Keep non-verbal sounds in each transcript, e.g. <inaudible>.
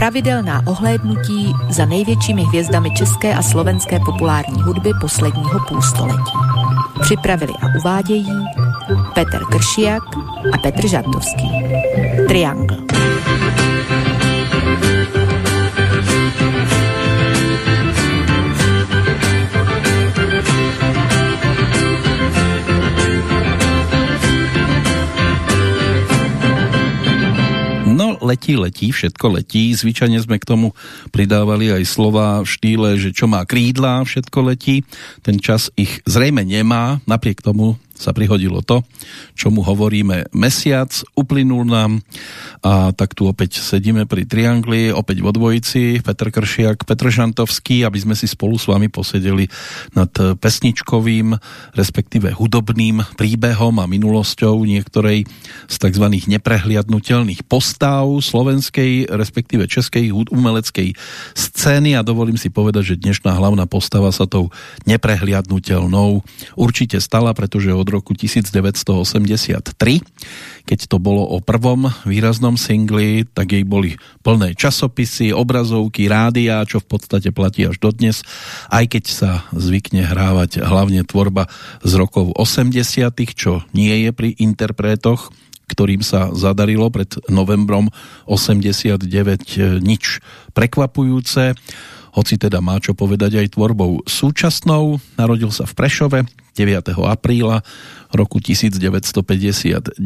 Pravidelná ohlédnutí za největšími hvězdami české a slovenské populární hudby posledního půlstoletí. Připravili a uvádějí Petr Kršiak a Petr Žantovský. Triangle. Letí, letí, všetko letí. Zvyčajne sme k tomu pridávali aj slova v štýle, že čo má krídla, všetko letí. Ten čas ich zrejme nemá, napriek tomu sa prihodilo to, čo hovoríme mesiac, uplynul nám a tak tu opäť sedíme pri Triangli, opäť vo dvojici, Petr Kršiak, Petr Žantovský, aby sme si spolu s vami posedeli nad pesničkovým, respektíve hudobným príbehom a minulosťou niektorej z tzv. neprehliadnutelných postav slovenskej, respektíve českej umeleckej scény a dovolím si povedať, že dnešná hlavná postava sa tou neprehliadnutelnou určite stala, pretože od roku 1983. Keď to bolo o prvom výraznom singli, tak jej boli plné časopisy, obrazovky, rádia, čo v podstate platí až dodnes, aj keď sa zvykne hrávať hlavne tvorba z rokov 80 čo nie je pri interpretoch, ktorým sa zadarilo pred novembrom 89 nič prekvapujúce hoci teda má čo povedať aj tvorbou súčasnou. Narodil sa v Prešove 9. apríla roku 1959,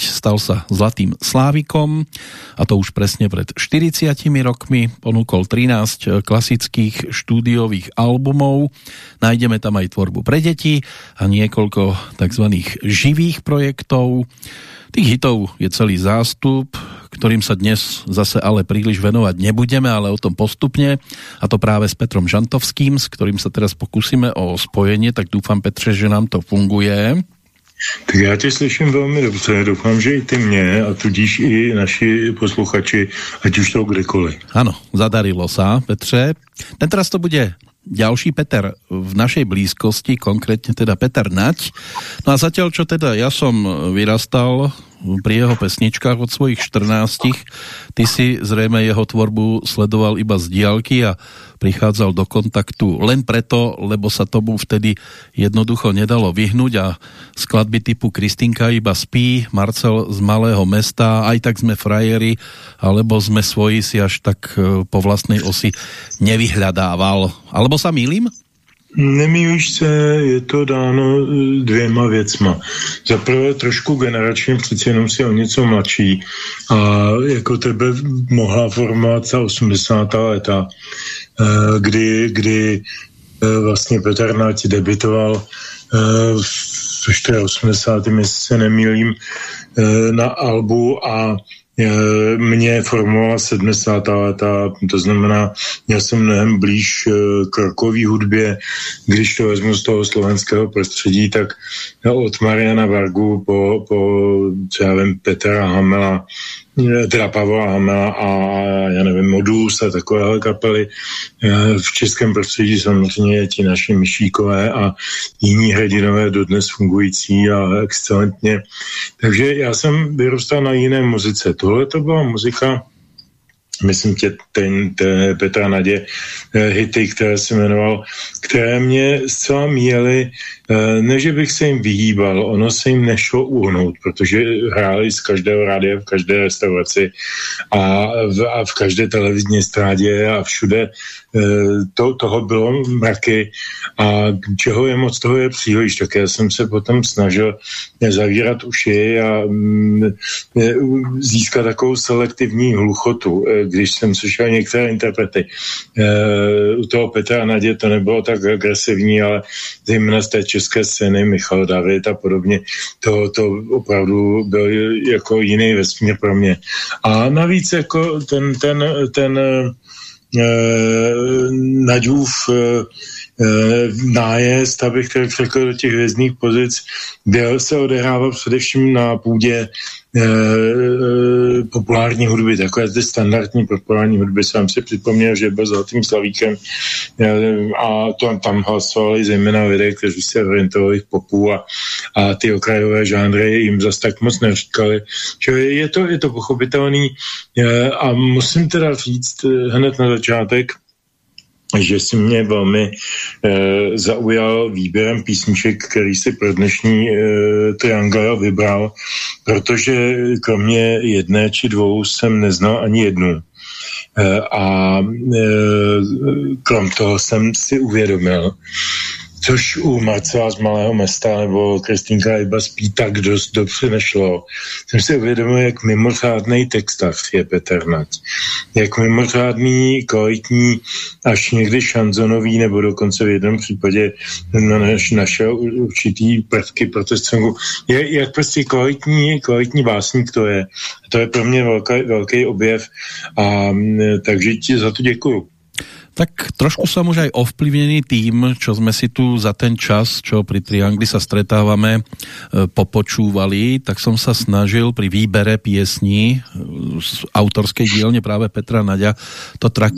stal sa Zlatým Slávikom a to už presne pred 40 rokmi, ponúkol 13 klasických štúdiových albumov, nájdeme tam aj tvorbu pre deti a niekoľko tzv. živých projektov. Tých hitov je celý zástup, ktorým sa dnes zase ale príliš venovať nebudeme, ale o tom postupne a to práve s Petrom Žantovským, s ktorým sa teraz pokúsime o spojenie, tak dúfam Petře, že nám to funguje. Tak já tě slyším velmi dobře, doufám, že i ty mě a tudíž i naši posluchači, ať už to kdekoliv. Ano, zadarilo sa, Petře. Tentoraz to bude ďalší Peter v našej blízkosti, konkrétne teda Peter Nať. No a zatiaľ, čo teda ja som vyrastal pri jeho pesničkách od svojich 14. Ty si zrejme jeho tvorbu sledoval iba z diálky a prichádzal do kontaktu len preto, lebo sa tomu vtedy jednoducho nedalo vyhnúť a skladby typu Kristinka iba spí, Marcel z malého mesta, aj tak sme frajeri, alebo sme svoji si až tak e, po vlastnej osi nevyhľadával. Alebo sa mýlim? Nemýlíš se, je to dáno e, dvěma věcma. Za prvé trošku generačně, přeci jenom si o něco mladší a jako tebe mohla formovat ta 80. léta, e, kdy, kdy e, vlastně Petr Nať debitoval v 80. jestli se nemýlím, na albu a Eh, mě formovala 70. léta, to znamená, já jsem mnohem blíž eh, k rokový hudbě, když to vezmu z toho slovenského prostředí, tak od Mariana Vargu po, po já vím, Petra Hamela, teda Pavla Hamela a já nevím, Modus a takovéhle kapely. V českém prostředí samozřejmě ti naši myšíkové a jiní hrdinové dodnes fungující a excelentně. Takže já jsem vyrůstal na jiné muzice. Tohle to byla muzika, myslím tě, ten, ten Petra Nadě, eh, hity, které se jmenoval, které mě zcela míjely Eh, ne, že bych se jim vyhýbal, ono se jim nešlo uhnout, protože hráli z každého rádia, v každé restauraci a v, a v každé televizní strádě a všude to, toho bylo mraky a čeho je moc, toho je příliš, tak já jsem se potom snažil zavírat uši a mm, získat takovou selektivní hluchotu, eh, když jsem slyšel některé interprety. U toho Petra Nadě to nebylo tak agresivní, ale zejména z té české scény, Michal David a podobně, to, to opravdu byl jako jiný vesmír pro mě. A navíc jako ten, ten, ten e, Naďův e, nájezd, abych tak řekl, do těch hvězdných pozic, byl se odehrával především na půdě populární hudby, takové ty standardní populární hudby. Sám si připomněl, že byl zlatým slavíkem a to, tam hlasovali zejména lidé, kteří se orientovali v popu a, a ty okrajové žánry jim zase tak moc neříkali. Čili je to, je to pochopitelný a musím teda říct hned na začátek, že si mě velmi e, zaujal výběrem písniček, který si pro dnešní e, Triangle vybral, protože kromě jedné či dvou jsem neznal ani jednu. E, a e, krom toho jsem si uvědomil, což u Marcela z Malého města nebo Kristýnka Iba spí tak dost dobře nešlo. Jsem si uvědomil, jak mimořádný textař je Petr Nať. Jak mimořádný, kvalitní, až někdy šanzonový, nebo dokonce v jednom případě naš, našel určitý prvky protestangu. Je, jak prostě kvalitní, kvalitní básník to je. To je pro mě velký, velký objev a takže ti za to děkuju. Tak trošku som už aj ovplyvnený tým, čo sme si tu za ten čas, čo pri Triangli sa stretávame, e, popočúvali, tak som sa snažil pri výbere piesní e, z autorskej dielne práve Petra Naďa to trak,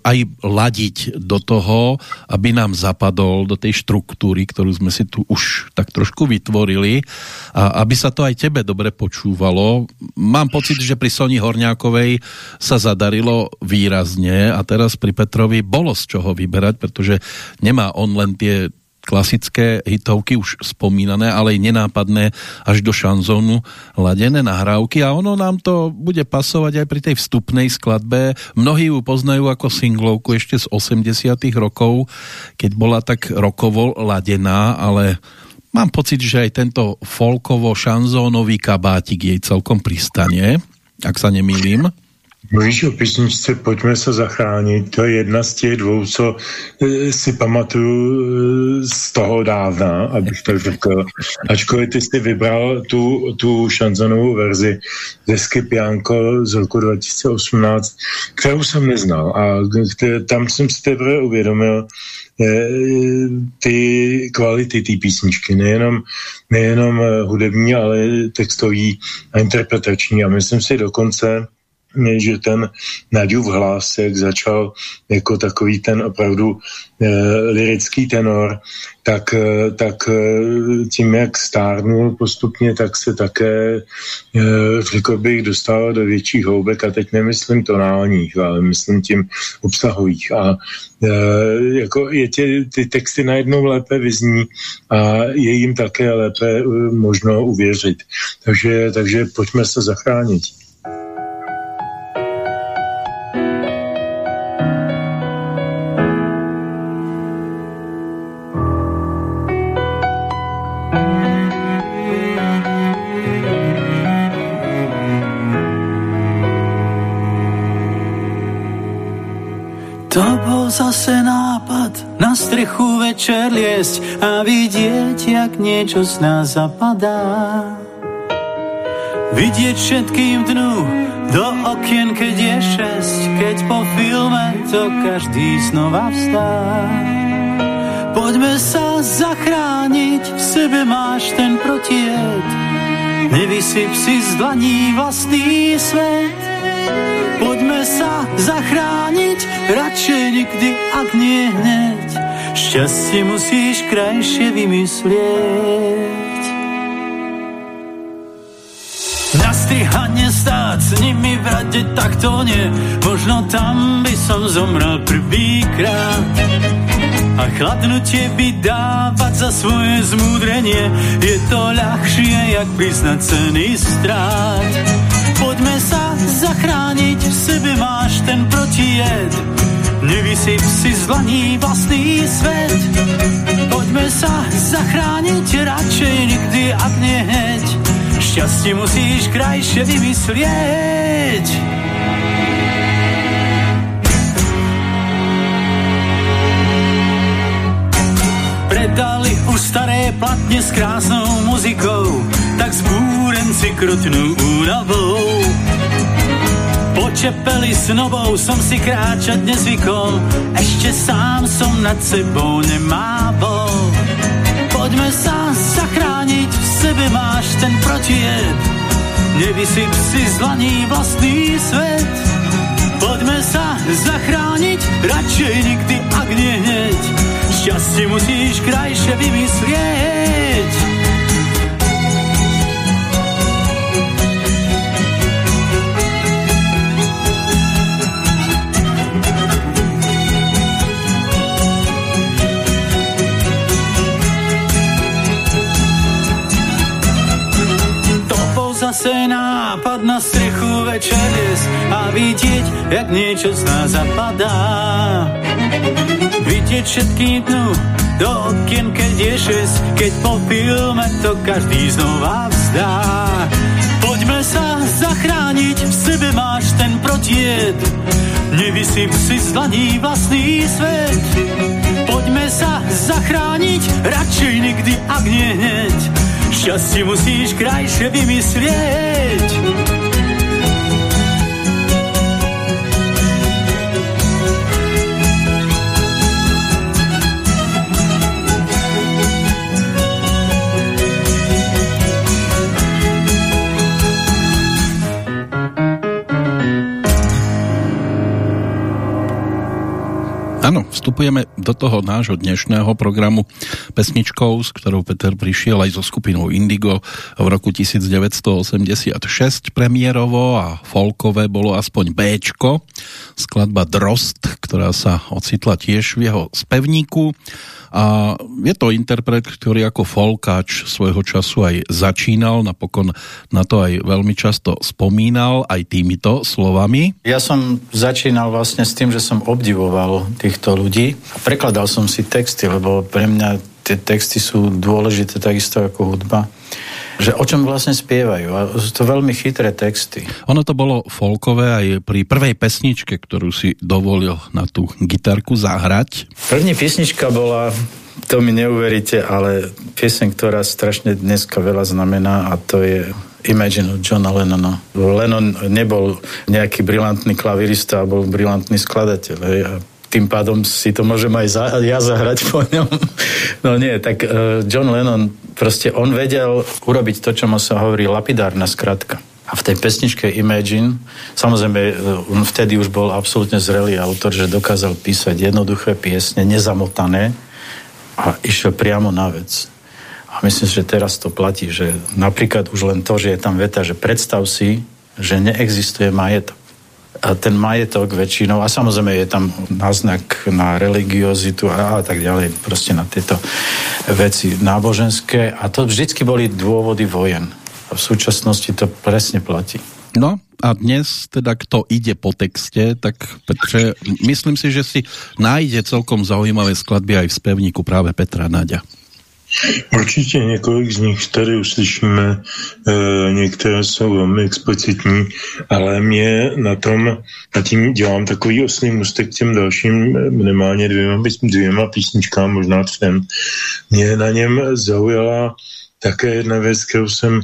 aj ladiť do toho, aby nám zapadol do tej štruktúry, ktorú sme si tu už tak trošku vytvorili. A aby sa to aj tebe dobre počúvalo. Mám pocit, že pri Soni Horňákovej sa zadarilo výrazne. A teraz pri Petrovi Petrovi bolo z čoho vyberať, pretože nemá on len tie klasické hitovky už spomínané, ale aj nenápadné až do šanzónu ladené nahrávky a ono nám to bude pasovať aj pri tej vstupnej skladbe. Mnohí ju poznajú ako singlovku ešte z 80 rokov, keď bola tak rokovo ladená, ale mám pocit, že aj tento folkovo-šanzónový kabátik jej celkom pristane, ak sa nemýlim. Mluvíš o písničce Pojďme se zachránit, to je jedna z těch dvou, co e, si pamatuju e, z toho dávna, abych tak řekl. Ačkoliv ty jsi vybral tu, tu šanzonovou verzi ze Skypianko z roku 2018, kterou jsem neznal a tam jsem si teprve uvědomil, e, ty kvality té písničky, nejenom, nejenom hudební, ale textový a interpretační. A myslím si dokonce, že ten Naďův hlásek začal jako takový ten opravdu e, lirický tenor, tak, e, tak e, tím, jak stárnul postupně, tak se také, e, řekl bych, dostal do větších houbek a teď nemyslím tonálních, ale myslím tím obsahových. A e, jako je tě, ty texty najednou lépe vyzní a je jim také lépe možno uvěřit. Takže, takže pojďme se zachránit. Niečo z nás zapadá. Vidieť všetkým dnu do okien, keď je šesť, keď po filme to každý znova vstá. Poďme sa zachrániť, v sebe máš ten protijed, nevysyp si z dlaní vlastný svet. Poďme sa zachrániť, radšej nikdy, ak nie hneď. Šťastie musíš krajšie vymyslieť. Na strihanie stáť s nimi v rade, tak to nie. Možno tam by som zomrel prvýkrát. A chladnutie by dávať za svoje zmúdrenie Je to ľahšie, jak priznať ceny strát Poďme sa zachrániť, v sebe máš ten protijed. Nevysyp si z vlastný svet. Poďme sa zachrániť, radšej nikdy, ak nie heď. Šťastie musíš krajšie vymyslieť. Predali už staré platne s krásnou muzikou tak zbúrenci krutnú únavou. Po čepeli s novou som si kráčať nezvykol, ešte sám som nad sebou nemával. Poďme sa zachrániť, v sebe máš ten protijed, nevysyp si zlaní vlastný svet. Poďme sa zachrániť, radšej nikdy, ak nie hneď. Šťastie musíš krajšie vymyslieť. Zase nápad na strechu večer a vidieť, jak niečo z nás zapadá. Vidieť všetky dnu do okien, keď je šest, keď po filme to každý znova vzdá. Poďme sa zachrániť, v sebe máš ten protied, nevysyp si zlaní vlastný svet. Poďme sa zachrániť, radšej nikdy, ak nie hneď, Šťastie musíš krajšie vymyslieť. Vstupujeme do toho nášho dnešného programu pesničkou, s ktorou Peter prišiel aj so skupinou Indigo v roku 1986 premiérovo a folkové bolo aspoň Bčko, skladba Drost, ktorá sa ocitla tiež v jeho spevníku a je to interpret, ktorý ako folkáč svojho času aj začínal, napokon na to aj veľmi často spomínal aj týmito slovami. Ja som začínal vlastne s tým, že som obdivoval týchto ľudí prekladal som si texty, lebo pre mňa tie texty sú dôležité takisto ako hudba že o čom vlastne spievajú. A sú to veľmi chytré texty. Ono to bolo folkové aj pri prvej pesničke, ktorú si dovolil na tú gitarku zahrať. První pesnička bola to mi neuveríte, ale pieseň, ktorá strašne dneska veľa znamená a to je Imagine od Johna Lennona. Lennon nebol nejaký brilantný klavirista, bol brilantný skladateľ. Hej, a tým pádom si to môžem aj za, ja zahrať po ňom. <laughs> No nie, tak uh, John Lennon, proste on vedel urobiť to, čo mu sa hovorí lapidárna skratka. A v tej pesničke Imagine, samozrejme, e, on vtedy už bol absolútne zrelý autor, že dokázal písať jednoduché piesne, nezamotané a išiel priamo na vec. A myslím, že teraz to platí, že napríklad už len to, že je tam veta, že predstav si, že neexistuje majetok ten majetok väčšinou, a samozrejme je tam náznak na religiozitu a, tak ďalej, proste na tieto veci náboženské a to vždycky boli dôvody vojen. A v súčasnosti to presne platí. No a dnes teda kto ide po texte, tak Petre, myslím si, že si nájde celkom zaujímavé skladby aj v spevníku práve Petra Naďa. Určitě několik z nich tady uslyšíme, e, některé jsou velmi explicitní, ale mě na tom, a tím dělám takový oslý mustek k těm dalším minimálně dvěma, dvěma písničkám, možná třem. Mě na něm zaujala také jedna věc, kterou jsem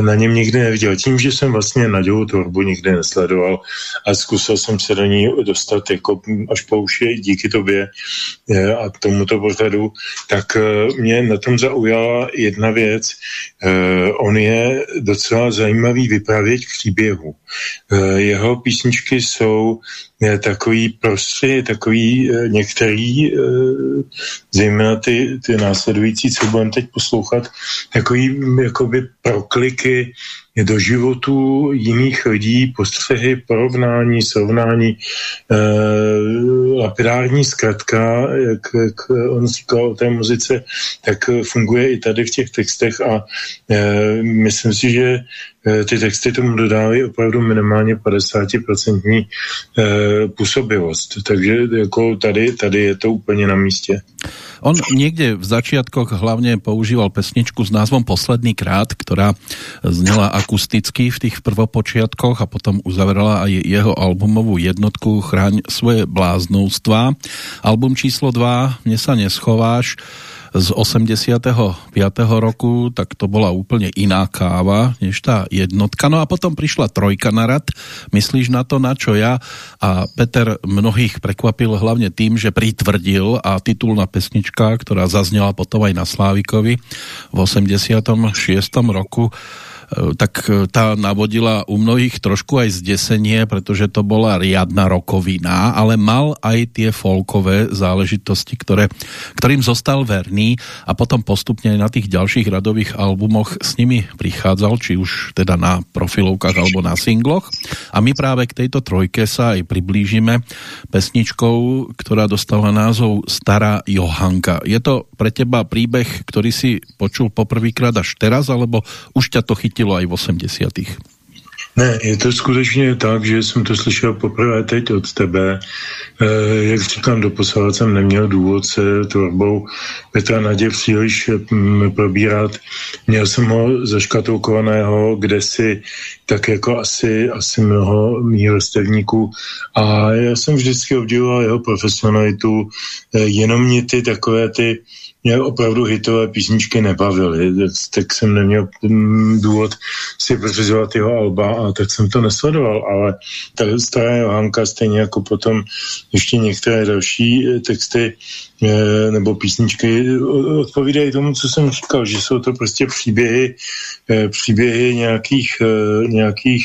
na něm nikdy neviděl. Tím, že jsem vlastně Nadějovou tvorbu nikdy nesledoval a zkusil jsem se do ní dostat jako až po uši díky tobě e, a tomuto pořadu, tak e, mě na tom zaujala jedna věc. On je docela zajímavý vypravěť příběhu. Jeho písničky jsou takový prostě, takový některý, zejména ty, ty následující, co budeme teď poslouchat, takový jakoby proklik kliky do životu jiných lidí, postřehy, porovnání, srovnání, eh, lapidární zkratka, jak, jak on říkal o té muzice, tak funguje i tady v těch textech a eh, myslím si, že eh, ty texty tomu dodávají opravdu minimálně 50% eh, působivost. Takže jako tady, tady je to úplně na místě. On niekde v začiatkoch hlavne používal pesničku s názvom Posledný krát, ktorá znela akusticky v tých prvopočiatkoch a potom uzavrela aj jeho albumovú jednotku Chráň svoje bláznovstvá. Album číslo 2 Mne sa neschováš z 85. roku, tak to bola úplne iná káva, než tá jednotka. No a potom prišla trojka na rad, myslíš na to, na čo ja? A Peter mnohých prekvapil hlavne tým, že pritvrdil a titulná pesnička, ktorá zaznela potom aj na Slávikovi v 86. roku, tak e, tá navodila u mnohých trošku aj zdesenie, pretože to bola riadna rokovina, ale mal aj tie folkové záležitosti, ktoré, ktorým zostal verný a potom postupne aj na tých ďalších radových albumoch s nimi prichádzal, či už teda na profilovkách alebo na singloch. A my práve k tejto trojke sa aj priblížime pesničkou, ktorá dostala názov Stará Johanka. Je to pre teba príbeh, ktorý si počul poprvýkrát až teraz, alebo už ťa to chytilo aj v 80 ne, je to skutečně tak, že jsem to slyšel poprvé teď od tebe. E, jak říkám, doposavat jsem neměl důvod se tvorbou Petra Nadě příliš m, probírat. Měl jsem ho zaškatulkovaného kdesi, tak jako asi, asi mnoho mých vrstevníků. A já jsem vždycky obdivoval jeho profesionalitu, e, jenom mě ty takové ty mě opravdu hitové písničky nebavily, tak jsem neměl mm, důvod si pořizovat jeho alba a tak jsem to nesledoval, ale ta stará Johanka stejně jako potom ještě některé další eh, texty eh, nebo písničky odpovídají tomu, co jsem říkal, že jsou to prostě příběhy, eh, příběhy nějakých, nějakých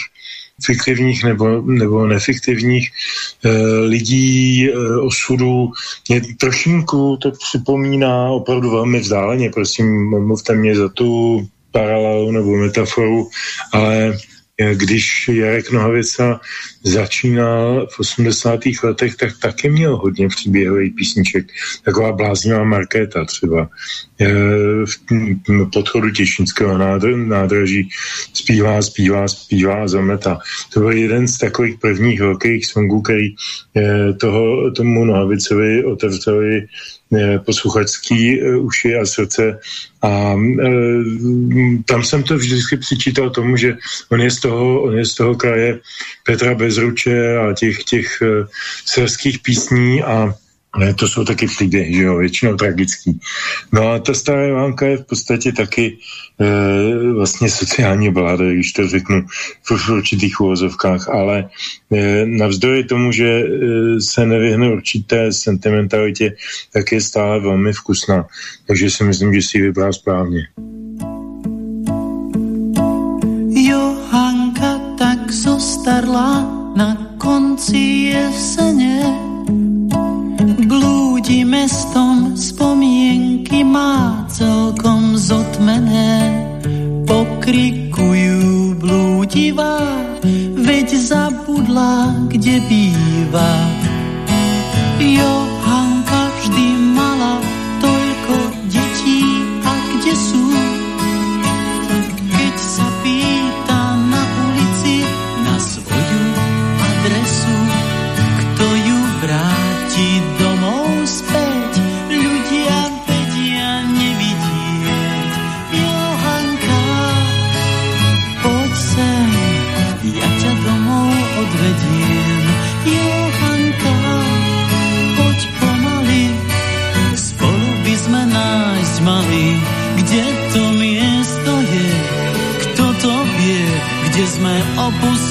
fiktivních nebo, nebo nefiktivních e, lidí, e, osudů. Mě trošinku to připomíná opravdu velmi vzdáleně, prosím, mluvte mě za tu paralelu nebo metaforu, ale když Jarek Nohavica začínal v 80. letech, tak taky měl hodně příběhových písniček. Taková bláznivá Markéta třeba. V podchodu Těšinského nádraží zpívá, zpívá, zpívá a zameta. To byl jeden z takových prvních velkých songů, který toho, tomu Nohavicovi otevřeli posluchačský e, uši a srdce. A e, tam jsem to vždycky přičítal tomu, že on je z toho, on je z toho kraje Petra Bezruče a těch, těch selských písní a ne, to jsou taky příběhy, že jo, většinou tragický. No a ta stará Jovánka je v podstatě taky e, vlastně sociální bláda, když to řeknu v určitých úvozovkách, ale e, navzdory tomu, že e, se nevyhne určité sentimentalitě, tak je stále velmi vkusná. Takže si myslím, že si ji vybral správně. Johanka tak zostarla na konci jesene Blúdi mestom, spomienky má celkom zotmené. Pokrikujú blúdivá, veď zabudla, kde býva. Sme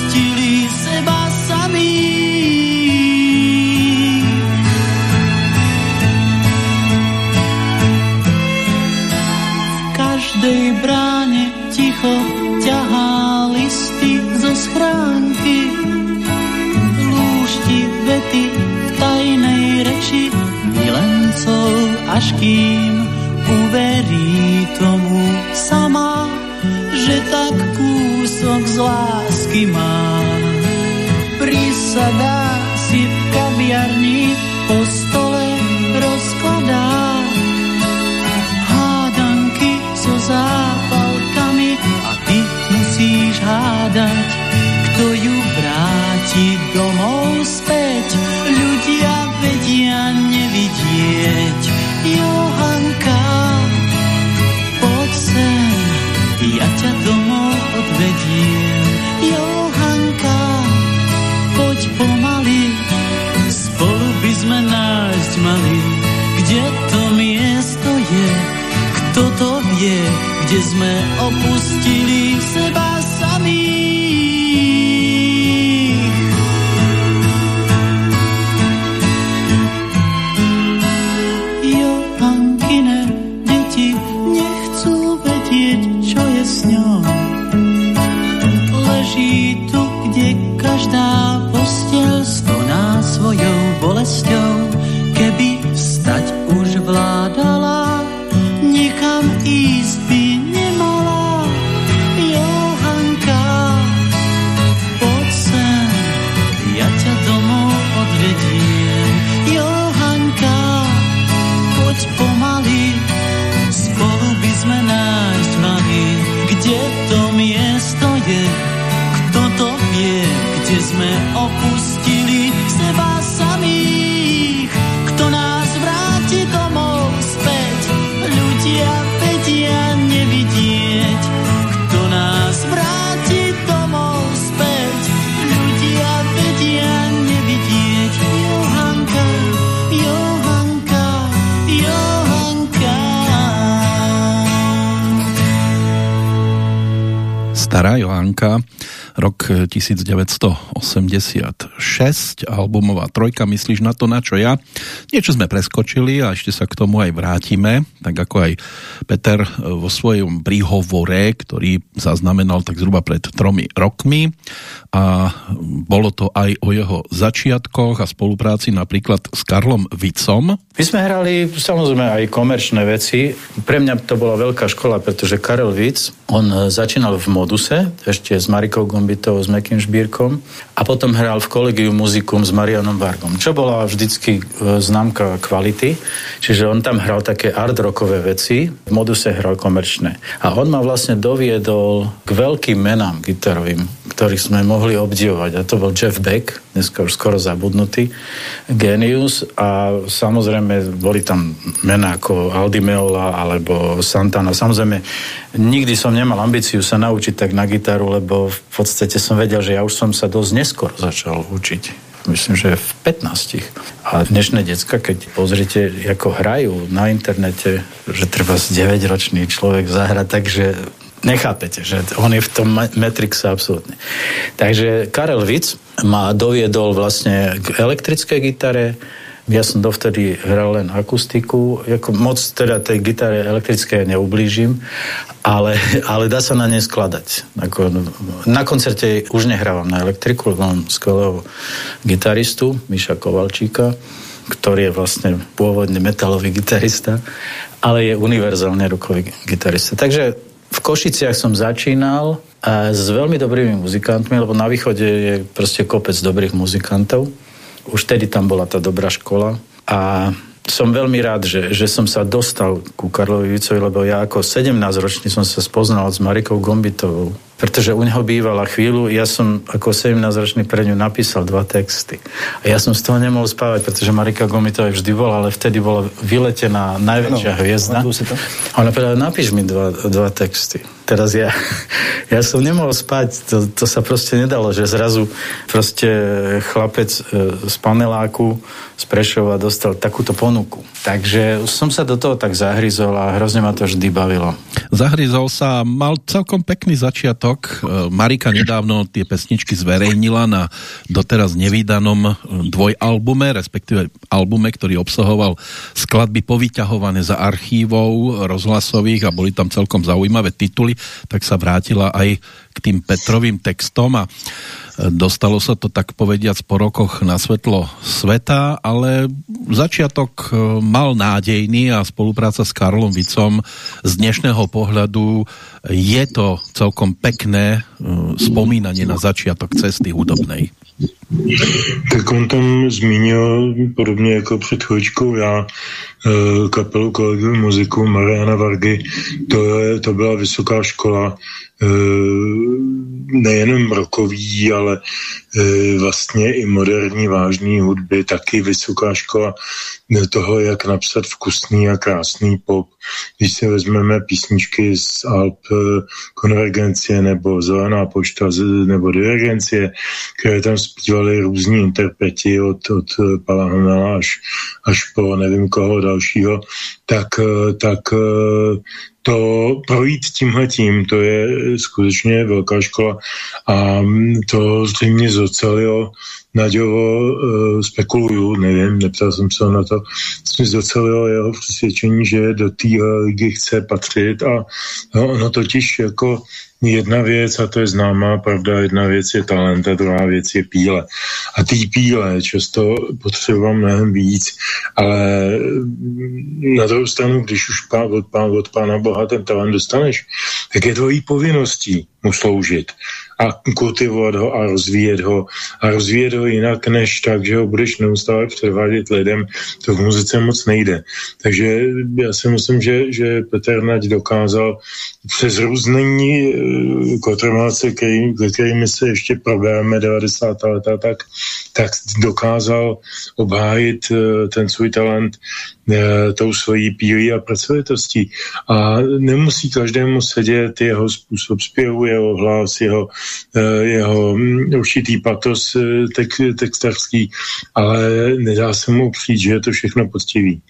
1986, albumová trojka, myslíš na to, na čo ja? Niečo sme preskočili a ešte sa k tomu aj vrátime, tak ako aj Peter vo svojom príhovore, ktorý zaznamenal tak zhruba pred tromi rokmi a bolo to aj o jeho začiatkoch a spolupráci napríklad s Karlom Vicom. My sme hrali samozrejme aj komerčné veci. Pre mňa to bola veľká škola, pretože Karel Vic, on e, začínal v Moduse, ešte s Marikou Gombitovou, s Mekým Šbírkom a potom hral v Collegium Musicum s Marianom Vargom, čo bola vždycky e, známka kvality. Čiže on tam hral také art rockové veci, v Moduse hral komerčné. A on ma vlastne doviedol k veľkým menám gitarovým, ktorých sme mohli obdivovať. A to bol Jeff Beck, dneska už skoro zabudnutý, Genius a samozrejme boli tam mená ako Aldi Meola alebo Santana. Samozrejme, nikdy som nemal ambíciu sa naučiť tak na gitaru, lebo v podstate som vedel, že ja už som sa dosť neskoro začal učiť myslím, že v 15. A dnešné decka, keď pozrite, ako hrajú na internete, že treba z 9-ročný človek zahrať, takže nechápete, že on je v tom Matrixe absolútne. Takže Karel Vic ma doviedol vlastne k elektrickej gitare, ja som dovtedy hral len akustiku, ako moc teda tej gitare elektrické neublížim, ale, ale dá sa na nej skladať. Ako, na koncerte už nehrávam na elektriku, lebo mám skvelého gitaristu, Miša Kovalčíka, ktorý je vlastne pôvodne metalový gitarista, ale je univerzálne rokový gitarista. Takže v Košiciach som začínal a s veľmi dobrými muzikantmi, lebo na východe je proste kopec dobrých muzikantov. Už tedy tam bola tá dobrá škola. A som veľmi rád, že, že som sa dostal ku Karlovi Vicovi, lebo ja ako 17-ročný som sa spoznal s Marikou Gombitovou, pretože u neho bývala chvíľu, ja som ako 17-ročný pre ňu napísal dva texty. A ja som z toho nemohol spávať, pretože Marika Gomitová vždy bola, ale vtedy bola vyletená najväčšia no, hviezda. A ona povedala, napíš mi dva, dva texty teraz ja, ja som nemohol spať, to, to sa proste nedalo, že zrazu proste chlapec e, z paneláku z Prešova dostal takúto ponuku. Takže som sa do toho tak zahryzol a hrozne ma to vždy bavilo. Zahryzol sa, mal celkom pekný začiatok. E, Marika nedávno tie pesničky zverejnila na doteraz nevydanom e, dvojalbume, respektíve albume, ktorý obsahoval skladby povyťahované za archívov rozhlasových a boli tam celkom zaujímavé tituly tak sa vrátila aj k tým Petrovým textom a dostalo sa to tak povediac po rokoch na svetlo sveta, ale začiatok e, mal nádejný a spolupráca s Karlom Vicom z dnešného pohľadu je to celkom pekné e, spomínanie na začiatok cesty hudobnej. Tak on tam zmínil, podobně jako před chvíličkou já, kapelu kolegy muziku Mariana Vargy. To, je, to byla vysoká škola nejenom rokový, ale vlastně i moderní vážný hudby, taky vysoká škola toho, jak napsat vkusný a krásný pop. Když si vezmeme písničky z Alp Konvergencie nebo Zelená pošta nebo Divergencie, které tam zpívali různí interpreti od, od Palahonela až, až po nevím koho dalšího, tak, tak to projít tímhletím, to je skutečně velká škola. A to zřejmě zocelilo Naďovo uh, spekuluju, nevím, neptal jsem se na to, jsem zocelilo jeho přesvědčení, že do té ligy chce patřit a no, ono totiž jako jedna věc, a to je známá pravda, jedna věc je talent a druhá věc je píle. A ty píle často potřebujeme mnohem víc, ale na druhou stranu, když už pán, od, pán, od pána Boha ten talent dostaneš, tak je tvojí povinností mu sloužit a kultivovat ho a rozvíjet ho. A rozvíjet ho jinak, než tak, že ho budeš neustále předvádět lidem, to v muzice moc nejde. Takže já si myslím, že, že Petr Nať dokázal přes různení eh, kotrmelce, který, kterými se ještě probéráme 90. leta, tak, tak dokázal obhájit eh, ten svůj talent eh, tou svojí pílí a pracovitostí. A nemusí každému sedět jeho způsob zpěvu, jeho hlas, jeho, jeho hm, určitý patos tek, textarský, ale nedá se mu přijít, že je to všechno poctivý.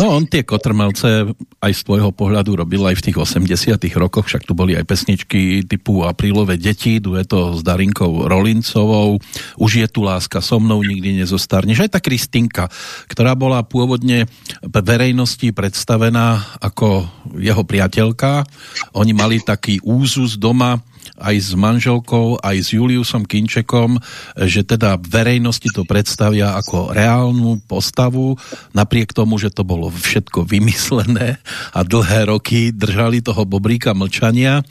No on tie kotrmelce aj z tvojho pohľadu robil aj v tých 80 rokoch, však tu boli aj pesničky typu Aprílové deti, dueto s Darinkou Rolincovou, Už je tu láska so mnou, nikdy nezostarneš. Aj tá Kristinka, ktorá bola pôvodne verejnosti predstavená ako jeho priateľka. Oni mali taký úzus doma, aj s manželkou, aj s Juliusom Kinčekom, že teda verejnosti to predstavia ako reálnu postavu, napriek tomu, že to bolo všetko vymyslené a dlhé roky držali toho Bobríka mlčania.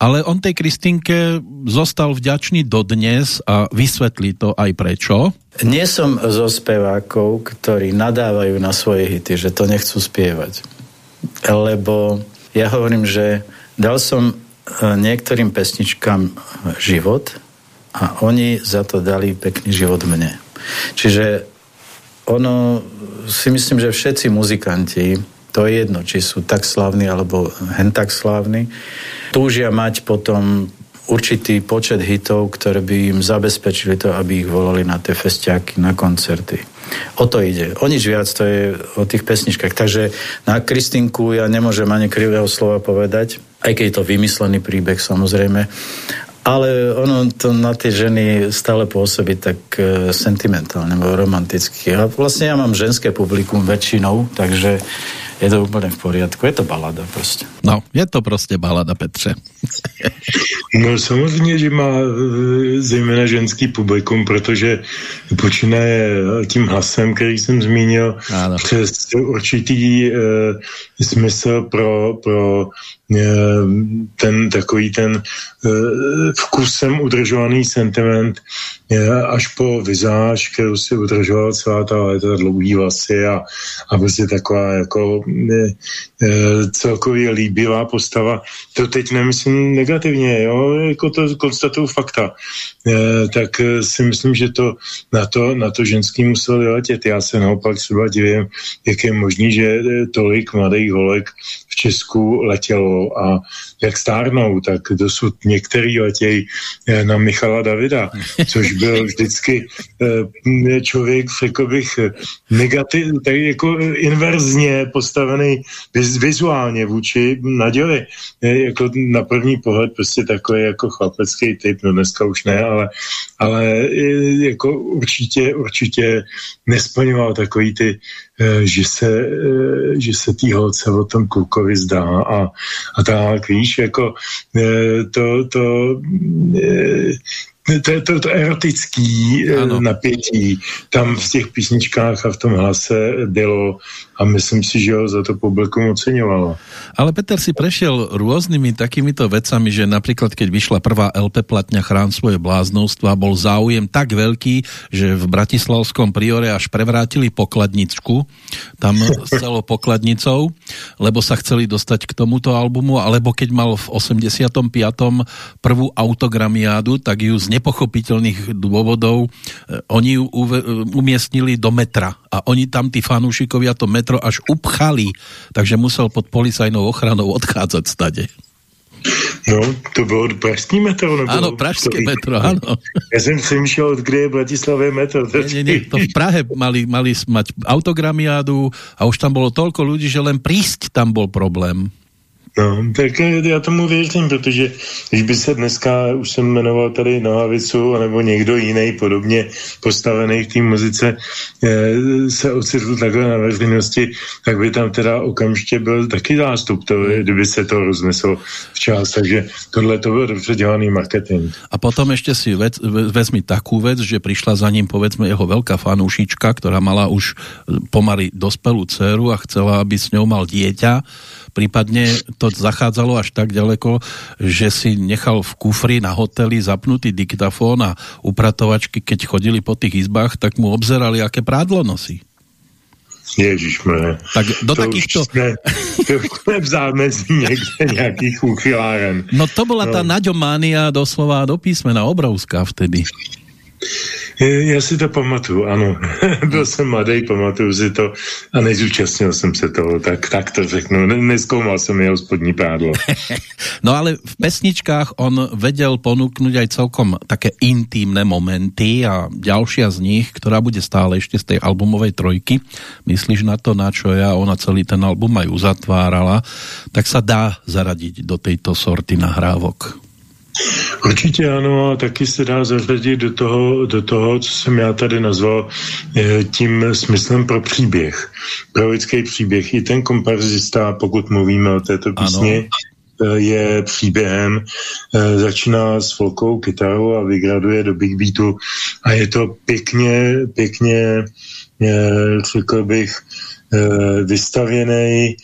Ale on tej Kristinke zostal vďačný dodnes a vysvetlí to aj prečo. Nie som zo spevákov, ktorí nadávajú na svoje hity, že to nechcú spievať. Lebo ja hovorím, že dal som niektorým pesničkám život a oni za to dali pekný život mne. Čiže ono, si myslím, že všetci muzikanti, to je jedno, či sú tak slávni alebo hen tak slávni, túžia mať potom určitý počet hitov, ktoré by im zabezpečili to, aby ich volali na tie festiaky, na koncerty. O to ide. O nič viac, to je o tých pesničkách. Takže na Kristinku ja nemôžem ani krivého slova povedať aj keď je to vymyslený príbeh samozrejme, ale ono to na tie ženy stále pôsobí tak e, sentimentálne, romanticky. A vlastne ja mám ženské publikum väčšinou, takže je to úplne v poriadku. Je to balada prostě. No, je to prostě balada, Petře. no samozřejmě, že má e, zejména ženský publikum, protože počínaje tím hlasem, který jsem zmínil, ano. přes určitý e, smysl pro, pro e, ten takový ten e, vkusem udržovaný sentiment až po vizáž, kterou si udržoval celá ta léta dlouhý vlasy a, a prostě taková jako e, celkově líbivá postava. To teď nemyslím negativně, jo, jako to konstatuju fakta. E, tak si myslím, že to na to, na to ženský musel letět. Já se naopak třeba divím, jak je možný, že tolik mladých holek v Česku letělo a jak stárnou, tak dosud některý letějí na Michala Davida, což byl <laughs> vždycky člověk, řekl bych, negativ, tak jako inverzně postavený vizuálně vůči Naděli. Jako na první pohled prostě takový jako chlapecký typ, no dneska už ne, ale, ale jako určitě, určitě nesplňoval takový ty, eh, že se, eh, že se tý holce o tom klukovi zdá a, a tak, víš, jako to, to to, to, to erotický ano. napětí tam v těch písničkách a v tom hlase bylo a myslím si, že ho za to publikum oceňovalo. Ale Peter si prešiel rôznymi takýmito vecami, že napríklad keď vyšla prvá LP platňa Chrán svoje bláznostva, bol záujem tak veľký, že v Bratislavskom priore až prevrátili pokladničku tam s celou pokladnicou, lebo sa chceli dostať k tomuto albumu, alebo keď mal v 85. prvú autogramiádu, tak ju z nepochopiteľných dôvodov eh, oni ju umiestnili do metra a oni tam tí fanúšikovia to metro metro až upchali, takže musel pod policajnou ochranou odchádzať stade. No, to bylo pražský metro? Nebo ano, pražské metro, ano. Já jsem přemýšlel, kde je Bratislavě metro. Nie, nie, to v Prahe mali, mali mať autogramiádu a už tam bolo toľko ľudí, že len prísť tam bol problém. No, tak já tomu věřím, protože když by se dneska, už jsem jmenoval tady Nohavicu, nebo někdo jiný podobně postavený v té muzice, eh, se ocitl takhle na veřejnosti, tak by tam teda okamžitě byl taky zástup, to, kdyby se to rozneslo včas, takže tohle to byl dobře dělaný marketing. A potom ještě si vec, vezmi takú vec, že přišla za ním povedzme jeho velká fanúšička, která mala už pomaly dospelú dceru a chcela, aby s ňou mal dieťa prípadne to zachádzalo až tak ďaleko, že si nechal v kufri na hoteli zapnutý diktafón a upratovačky, keď chodili po tých izbách, tak mu obzerali, aké prádlo nosí. Ježišme. Tak do to takýchto... To jsme v zámezí někde nějakých uchyláren. No to bola no. tá naďománia doslova do písmena obrovská vtedy. Já si to pamatuju, ano. <laughs> Byl jsem mladý, pamatuju si to a nezúčastnil jsem se toho, tak, tak to řeknu. Neskoumal jsem jeho spodní prádlo. <laughs> no ale v pesničkách on vedel ponúknuť aj celkom také intímne momenty a ďalšia z nich, ktorá bude stále ešte z tej albumovej trojky, myslíš na to, na čo ja, ona celý ten album aj uzatvárala, tak sa dá zaradiť do tejto sorty nahrávok. Určitě ano, a taky se dá zařadit do toho, do toho, co jsem já tady nazval eh, tím smyslem pro příběh, pro lidský příběh. I ten komparzista, pokud mluvíme o této písni, ano eh, je příběhem, eh, začíná s folkou kytarou a vygraduje do big beatu. A je to pěkně, pěkně, řekl bych, vystavěný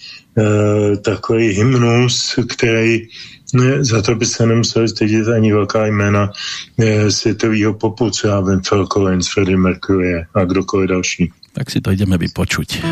takový hymnus, který za to by se nemuseli stydět ani velká jména e, světového popu, co já vím, Phil Collins, Freddie Mercury a kdokoliv další. Tak si to jdeme vypočuť.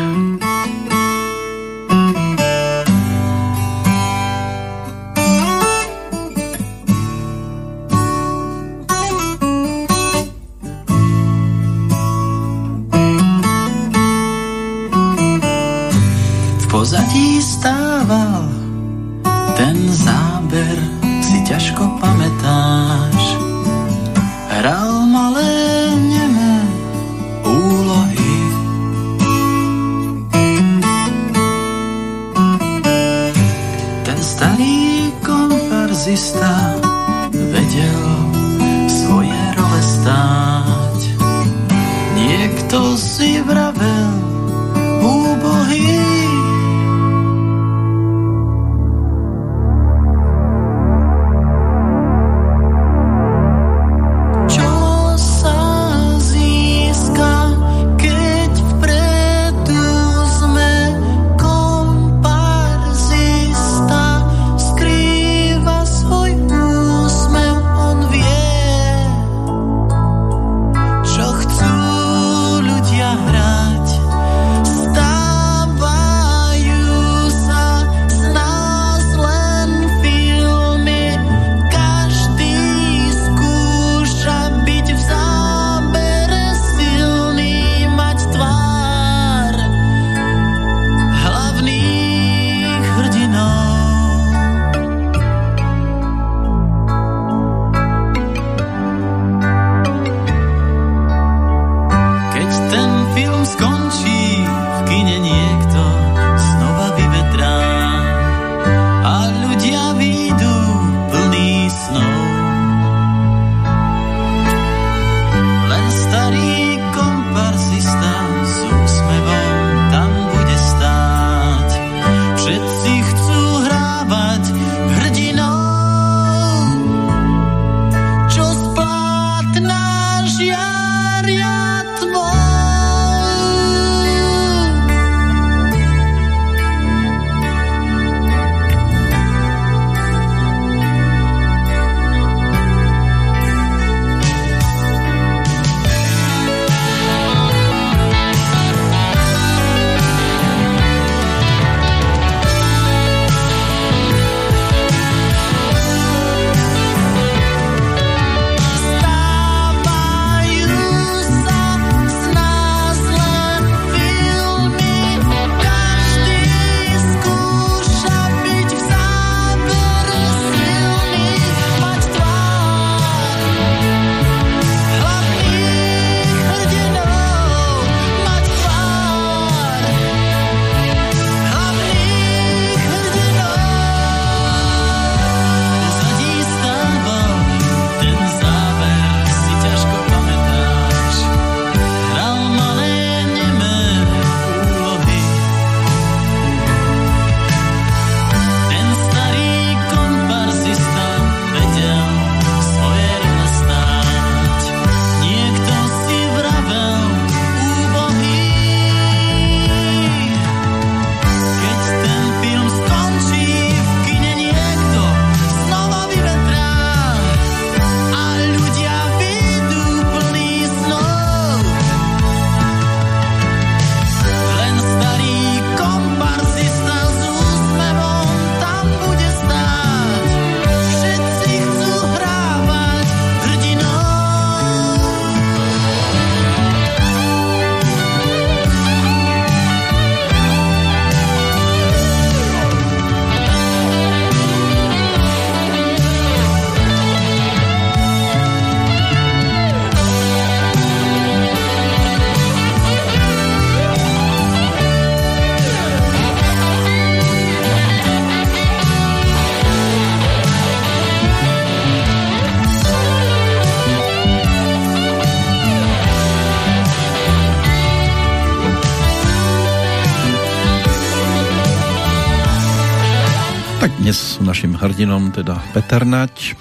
Našim hrdinom teda Peter Nať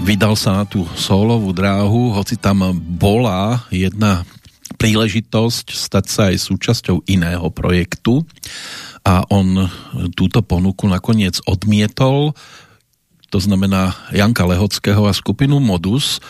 vydal sa na tú solovú dráhu, hoci tam bola jedna príležitosť stať sa aj súčasťou iného projektu. A on túto ponuku nakoniec odmietol, to znamená Janka Lehockého a skupinu Modus,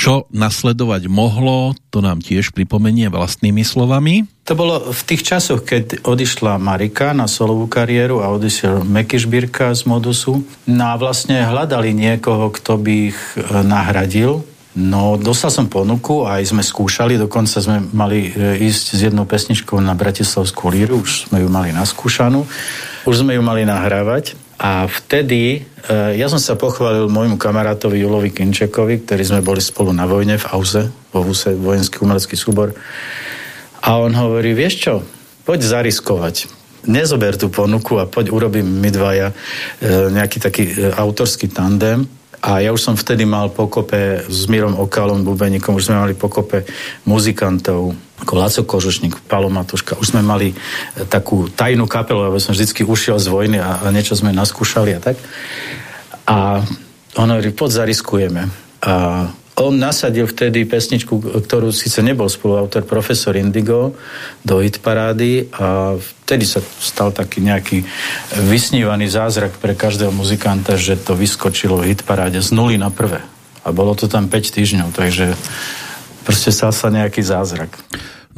čo nasledovať mohlo, to nám tiež pripomenie vlastnými slovami. To bolo v tých časoch, keď odišla Marika na solovú kariéru a odišiel Mekyšbírka z Modusu. No a vlastne hľadali niekoho, kto by ich e, nahradil. No, dostal som ponuku a aj sme skúšali, dokonca sme mali e, ísť s jednou pesničkou na Bratislavskú líru, už sme ju mali naskúšanú, už sme ju mali nahrávať a vtedy, e, ja som sa pochválil môjmu kamarátovi Julovi Kinčekovi, ktorý sme boli spolu na vojne v Auze, vo Huse, vojenský umelecký súbor. A on hovorí, vieš čo, poď zariskovať. Nezober tú ponuku a poď urobím my dvaja e, nejaký taký e, autorský tandem a ja už som vtedy mal pokope s Mirom Okalom, Bubeníkom, už sme mali pokope muzikantov, ako Laco Kožušník, Palo Matuška. Už sme mali e, takú tajnú kapelu, aby som vždycky ušiel z vojny a, a niečo sme naskúšali a tak. A on hovorí, poď zariskujeme. A on nasadil vtedy pesničku, ktorú síce nebol spoluautor, profesor Indigo, do hitparády a vtedy sa stal taký nejaký vysnívaný zázrak pre každého muzikanta, že to vyskočilo v hitparáde z nuly na prvé. A bolo to tam 5 týždňov, takže proste stal sa nejaký zázrak.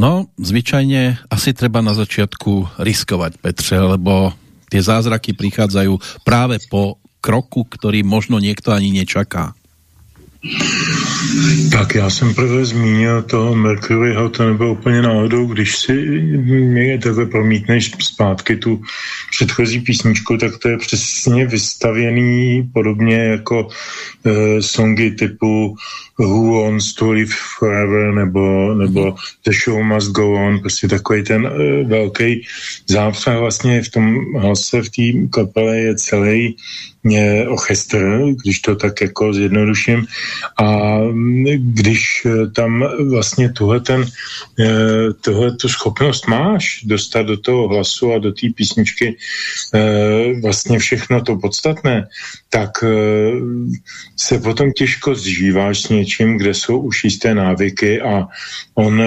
No, zvyčajne asi treba na začiatku riskovať, Petře, lebo tie zázraky prichádzajú práve po kroku, ktorý možno niekto ani nečaká. Tak já jsem prvé zmínil toho Mercuryho, to nebylo úplně náhodou, když si mě takhle promítneš zpátky tu předchozí písničku, tak to je přesně vystavěný podobně jako e, songy typu Who Wants to Live Forever nebo, nebo The Show Must Go On, prostě takový ten e, velký zápřah vlastně v tom hlase v té kapele je celý orchestr, když to tak jako zjednoduším. A když tam vlastně tuhle, eh, tuhle tu schopnost máš dostat do toho hlasu a do té písničky eh, vlastně všechno to podstatné, tak se potom těžko zžíváš s něčím, kde jsou už jisté návyky a on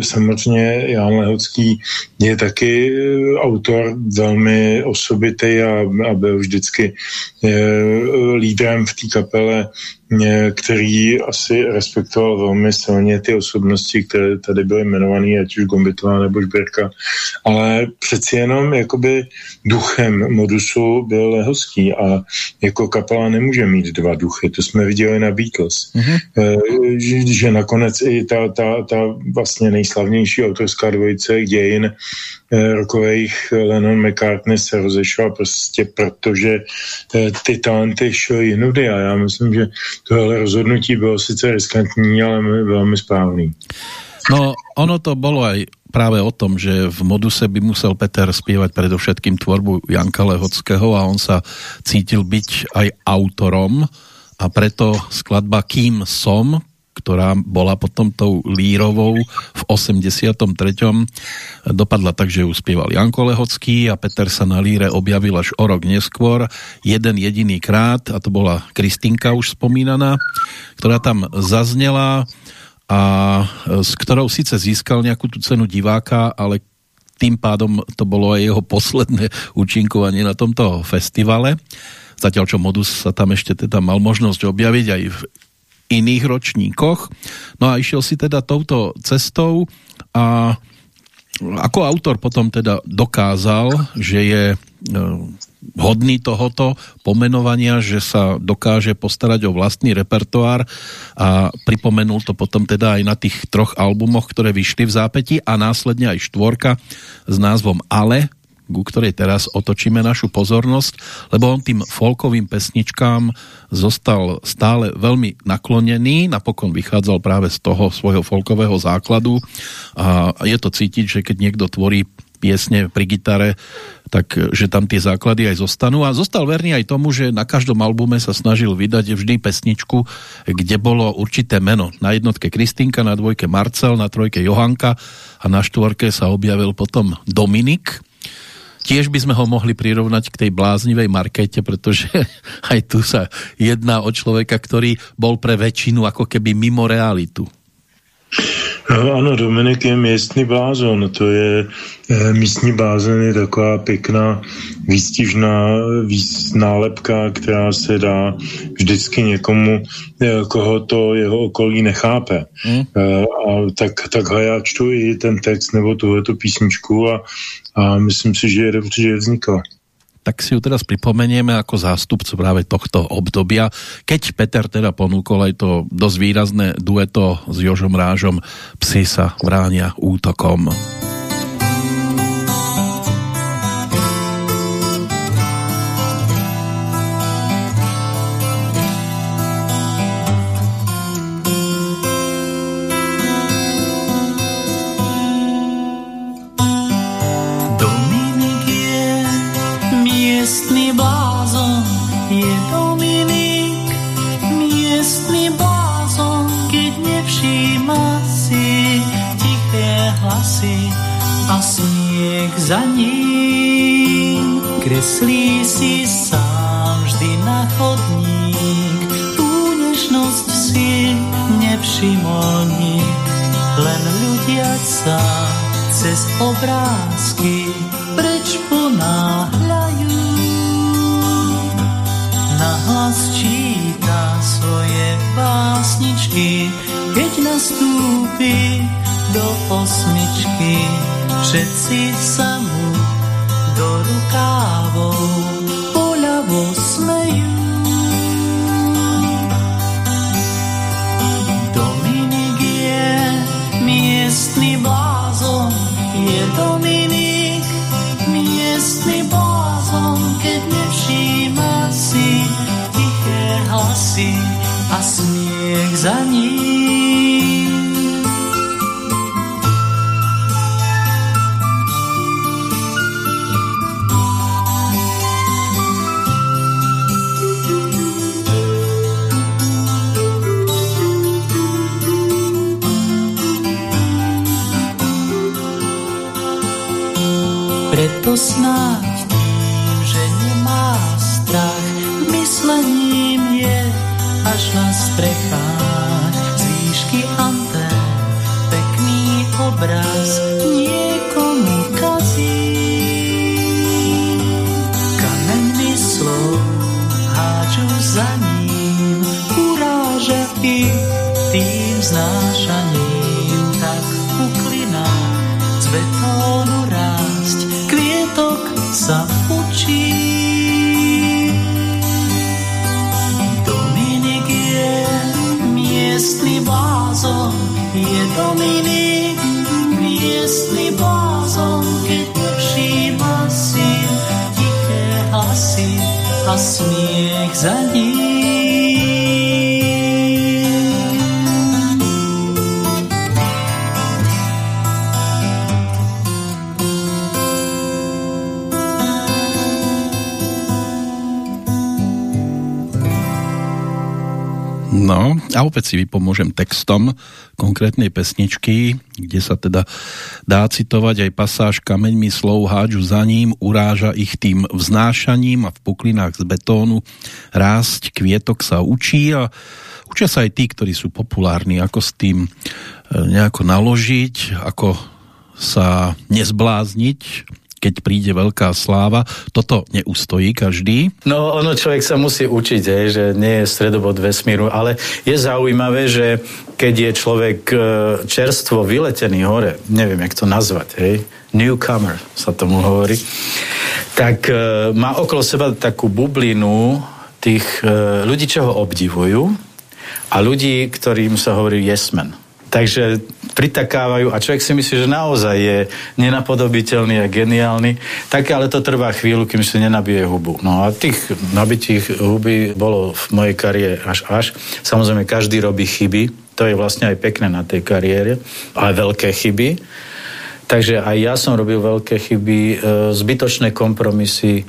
samozřejmě, Jan Lehocký, je taky autor velmi osobitý a, a byl vždycky lídrem v té kapele který asi respektoval velmi silně ty osobnosti, které tady byly jmenované, ať už Gombitová nebo Žběrka, ale přeci jenom jakoby duchem modusu byl Lehoský a jako kapela nemůže mít dva duchy, to jsme viděli na Beatles, mm-hmm. že, že nakonec i ta, ta, ta vlastně nejslavnější autorská dvojice dějin Eh, rokových eh, Lennon McCartney se rozešla prostě protože eh, ty talenty šly jinudy a já myslím, že tohle rozhodnutí bylo sice riskantní, ale velmi správný. No, ono to bolo aj práve o tom, že v moduse by musel Peter spievať predovšetkým tvorbu Janka Lehockého a on sa cítil byť aj autorom a preto skladba Kým som, ktorá bola potom tou lírovou v 83. dopadla tak, že ju spieval Janko Lehocký a Peter sa na líre objavil až o rok neskôr, jeden jediný krát a to bola Kristinka už spomínaná, ktorá tam zaznela a s ktorou síce získal nejakú tú cenu diváka, ale tým pádom to bolo aj jeho posledné <laughs> účinkovanie na tomto festivale. Zatiaľ, čo Modus sa tam ešte teda mal možnosť objaviť aj v iných ročníkoch. No a išiel si teda touto cestou a ako autor potom teda dokázal, že je e, hodný tohoto pomenovania, že sa dokáže postarať o vlastný repertoár a pripomenul to potom teda aj na tých troch albumoch, ktoré vyšli v zápäti a následne aj štvorka s názvom Ale, ku ktorej teraz otočíme našu pozornosť, lebo on tým folkovým pesničkám zostal stále veľmi naklonený, napokon vychádzal práve z toho svojho folkového základu. A je to cítiť, že keď niekto tvorí piesne pri gitare, tak že tam tie základy aj zostanú. A zostal verný aj tomu, že na každom albume sa snažil vydať vždy pesničku, kde bolo určité meno. Na jednotke Kristinka, na dvojke Marcel, na trojke Johanka a na štvorke sa objavil potom Dominik Tiež by sme ho mohli prirovnať k tej bláznivej markete, pretože <laughs> aj tu sa jedná o človeka, ktorý bol pre väčšinu ako keby mimo realitu. No, ano, Dominik je místní blázon, to je e, místní blázen je taková pěkná výstižná výs, nálepka, která se dá vždycky někomu, e, koho to jeho okolí nechápe. Mm. E, a tak, takhle já čtu i ten text nebo tuhletu písničku a, a myslím si, že je dobře, že vznikla tak si ju teraz pripomenieme ako zástupcu práve tohto obdobia, keď Peter teda ponúkol aj to dosť výrazné dueto s Jožom Rážom Psi sa vránia útokom. Za ním. Kreslí si sám vždy na chodník, tú nežnosť si nevšimol nik. Len ľudia sa cez obrázky preč ponáhľajú. hlas číta svoje básničky, keď nastúpi do osmičky Všetci sa mu do rukávov poľavo smejú. Dominik je miestný blázon, je Dominik miestný blázon, keď nevšíma si tiché hlasy a smiech za ním. To smiech a opäť si vypomôžem textom konkrétnej pesničky, kde sa teda dá citovať aj pasáž kameňmi slov hádžu za ním, uráža ich tým vznášaním a v puklinách z betónu rásť kvietok sa učí a učia sa aj tí, ktorí sú populárni, ako s tým e, nejako naložiť, ako sa nezblázniť, keď príde veľká sláva. Toto neustojí každý. No ono človek sa musí učiť, hej, že nie je stredobod vesmíru, ale je zaujímavé, že keď je človek e, čerstvo vyletený hore, neviem, jak to nazvať, hej, newcomer sa tomu hovorí, tak e, má okolo seba takú bublinu tých e, ľudí, čo ho obdivujú a ľudí, ktorým sa hovorí yes man. Takže pritakávajú a človek si myslí, že naozaj je nenapodobiteľný a geniálny. Tak ale to trvá chvíľu, kým si nenabije hubu. No a tých nabitých huby bolo v mojej kariére až až. Samozrejme, každý robí chyby. To je vlastne aj pekné na tej kariére. Ale veľké chyby. Takže aj ja som robil veľké chyby, e, zbytočné kompromisy,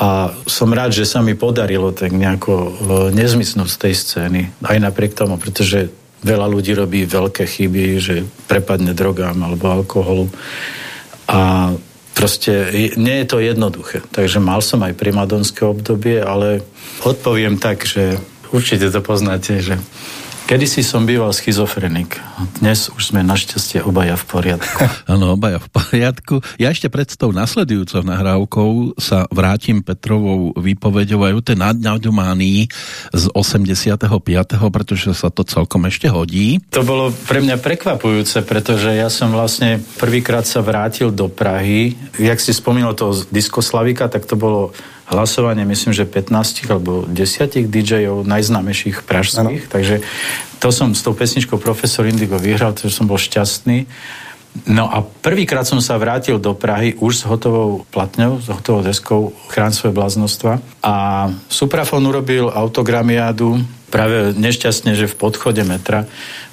a som rád, že sa mi podarilo tak nejako e, nezmysnúť z tej scény. Aj napriek tomu, pretože Veľa ľudí robí veľké chyby, že prepadne drogám alebo alkoholu. A proste nie je to jednoduché. Takže mal som aj primadonské obdobie, ale odpoviem tak, že určite to poznáte, že Kedysi som býval schizofrenik. Dnes už sme našťastie obaja v poriadku. <laughs> Áno, obaja v poriadku. Ja ešte pred tou nasledujúcou nahrávkou sa vrátim Petrovou výpovedou aj u tej nadňadománii z 85., pretože sa to celkom ešte hodí. To bolo pre mňa prekvapujúce, pretože ja som vlastne prvýkrát sa vrátil do Prahy. Jak si spomínal toho Diskoslavika, tak to bolo hlasovanie, myslím, že 15 alebo 10 DJ-ov najznámejších pražských, ano. takže to som s tou pesničkou Profesor Indigo vyhral, takže som bol šťastný. No a prvýkrát som sa vrátil do Prahy už s hotovou platňou, s hotovou deskou Chrán svoje bláznostva a Suprafon urobil autogramiádu práve nešťastne, že v podchode metra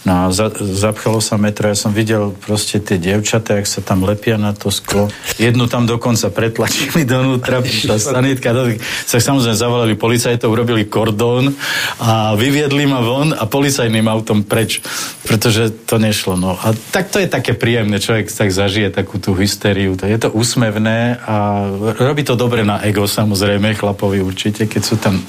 No a za, zapchalo sa metro, ja som videl proste tie dievčatá, jak sa tam lepia na to sklo. Jednu tam dokonca pretlačili donútra, <laughs> prišla sanitka, sa samozrejme zavolali policajtov, urobili kordón a vyviedli ma von a policajným autom preč, pretože to nešlo. No. A tak to je také príjemné, človek tak zažije takú tú hysteriu, je to úsmevné a robí to dobre na ego samozrejme, chlapovi určite, keď sú tam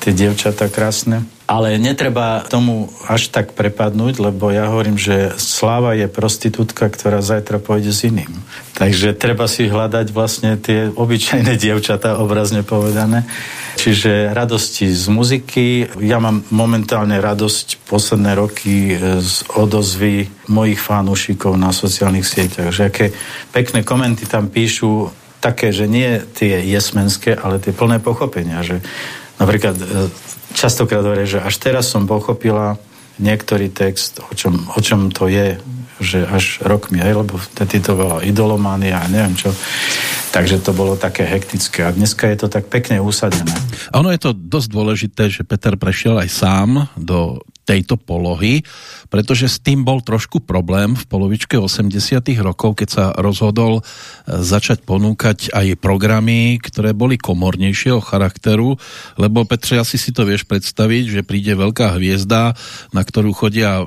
tie dievčatá krásne. Ale netreba tomu až tak prepadnúť, lebo ja hovorím, že sláva je prostitútka, ktorá zajtra pôjde s iným. Takže treba si hľadať vlastne tie obyčajné dievčatá, obrazne povedané. Čiže radosti z muziky. Ja mám momentálne radosť posledné roky z odozvy mojich fanúšikov na sociálnych sieťach, že aké pekné komenty tam píšu, také, že nie tie jesmenské, ale tie plné pochopenia, že napríklad e, častokrát hovoria, že až teraz som pochopila niektorý text, o čom, o čom to je, že až rok mi aj, lebo vtedy to bola idolománia a neviem čo. Takže to bolo také hektické a dneska je to tak pekne usadené. A ono je to dosť dôležité, že Peter prešiel aj sám do tejto polohy, pretože s tým bol trošku problém v polovičke 80 rokov, keď sa rozhodol e, začať ponúkať aj programy, ktoré boli komornejšieho charakteru, lebo Petře, asi si to vieš predstaviť, že príde veľká hviezda, na ktorú chodia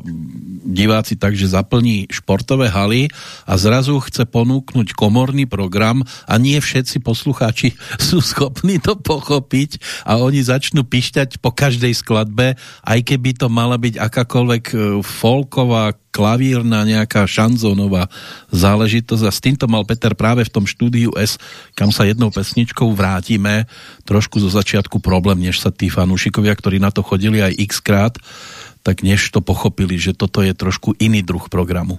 diváci tak, že zaplní športové haly a zrazu chce ponúknuť komorný program a nie všetci poslucháči <laughs> sú schopní to pochopiť a oni začnú pišťať po každej skladbe, aj keby to mala byť akákoľvek e, folková, klavírna, nejaká šanzónová záležitosť a s týmto mal Peter práve v tom štúdiu S, kam sa jednou pesničkou vrátime, trošku zo začiatku problém, než sa tí fanúšikovia, ktorí na to chodili aj x krát, tak než to pochopili, že toto je trošku iný druh programu.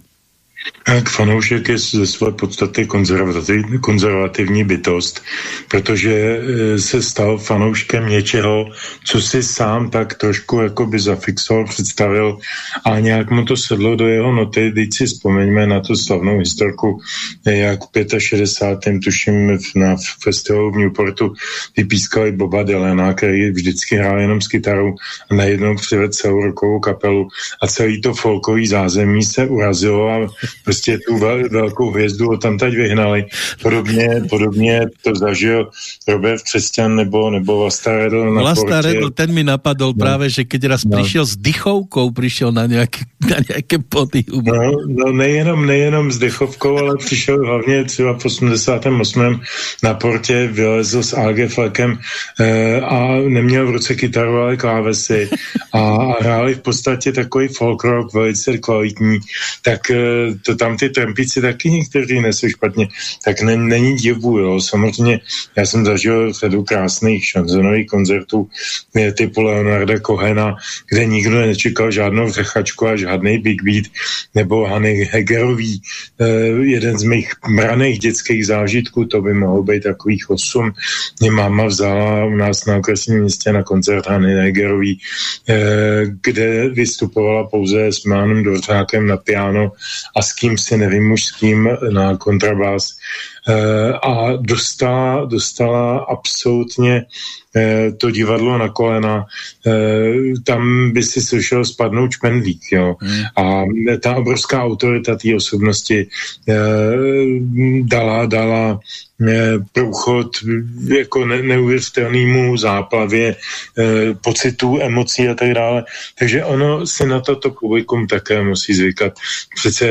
Fanoušek je ze své podstaty konzervativ, konzervativní bytost, protože e, se stal fanouškem něčeho, co si sám tak trošku jakoby zafixoval, představil a nějak mu to sedlo do jeho noty. Teď si vzpomeňme na tu slavnou historku, jak v 65. tuším na festivalu v Newportu vypískali Boba Dylana, který vždycky hrál jenom s kytarou a najednou přivedl celou rokovou kapelu a celý to folkový zázemí se urazilo a prostě tu vel, velkou hvězdu ho tam teď vyhnali. Podobně, podobně to zažil Robert Křesťan nebo, nebo Vlasta Redl na Vlasta Redl, ten mi napadol no. právě, že keď raz no. přišel s dychovkou, přišel na nějaké, na nějaké podium. No, no nejenom, nejenom s dychovkou, ale přišel hlavně třeba v 88. na portě, vylezl s AG Flekem e, a neměl v ruce kytaru, ale klávesy a, a hráli v podstatě takový folk rock, velice kvalitní, tak e, to tam ty trampíci taky někteří nesou špatně, tak ne, není divu, jo. Samozřejmě já jsem zažil řadu krásných šanzonových koncertů typu Leonarda Kohena, kde nikdo nečekal žádnou řechačku a žádný big beat, nebo Hany Hegerový, eh, jeden z mých mraných dětských zážitků, to by mohlo být takových osm. Mě máma vzala u nás na okresním městě na koncert Hany Hegerový, eh, kde vystupovala pouze s Mánem Dvořákem na piano a s kým si nevím už s kým na kontrabás a dostala, dostala absolutně eh, to divadlo na kolena, eh, tam by si slyšel spadnout čmendlík, jo. Hmm. A ta obrovská autorita té osobnosti dala, dala průchod jako ne, neuvěřitelnému záplavě pocitů, emocí a tak dále. Takže ono si na toto publikum také musí zvykat. Přece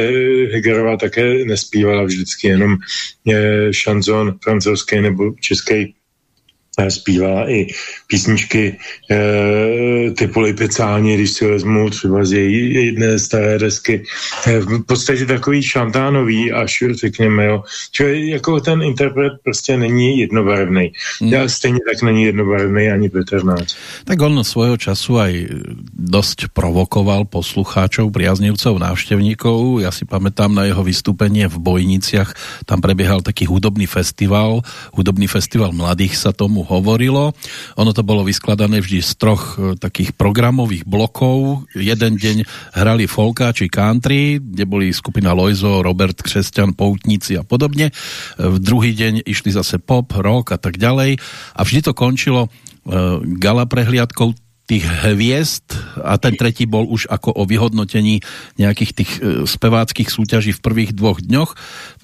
Hegerová také nespívala vždycky jenom šanzon francouzský nebo český zpívala i písničky e, typu Lipecáni, když si vezmu třeba z její jedné staré desky. E, v podstatě takový šantánový až, řekněme, jo. Čili jako ten interpret prostě není jednobarevný. Mm. Ja, stejně tak není jednobarevný ani Petr Náč. Tak on svojho času aj dosť provokoval poslucháčov, priaznivcov, návštevníkov. Ja si pamätám na jeho vystúpenie v Bojniciach. Tam prebiehal taký hudobný festival. Hudobný festival mladých sa tomu hovorilo. Ono to bolo vyskladané vždy z troch e, takých programových blokov. Jeden deň hrali folka či country, kde boli skupina Loizo, Robert Křesťan, Poutníci a podobne. E, v druhý deň išli zase pop, rock a tak ďalej. A vždy to končilo e, gala prehliadkou tých hviezd a ten tretí bol už ako o vyhodnotení nejakých tých e, speváckých súťaží v prvých dvoch dňoch.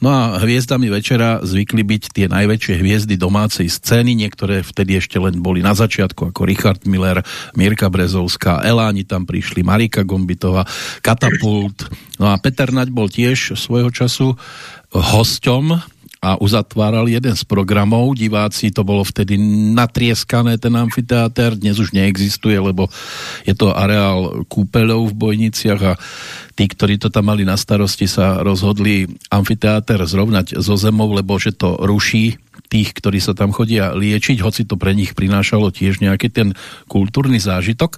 No a hviezdami večera zvykli byť tie najväčšie hviezdy domácej scény, niektoré vtedy ešte len boli na začiatku, ako Richard Miller, Mirka Brezovská, Eláni tam prišli, Marika Gombitová, Katapult. No a Peter Naď bol tiež svojho času hosťom a uzatváral jeden z programov. Diváci, to bolo vtedy natrieskané, ten amfiteáter, dnes už neexistuje, lebo je to areál kúpeľov v Bojniciach a tí, ktorí to tam mali na starosti, sa rozhodli amfiteáter zrovnať zo zemou, lebo že to ruší tých, ktorí sa tam chodia liečiť, hoci to pre nich prinášalo tiež nejaký ten kultúrny zážitok.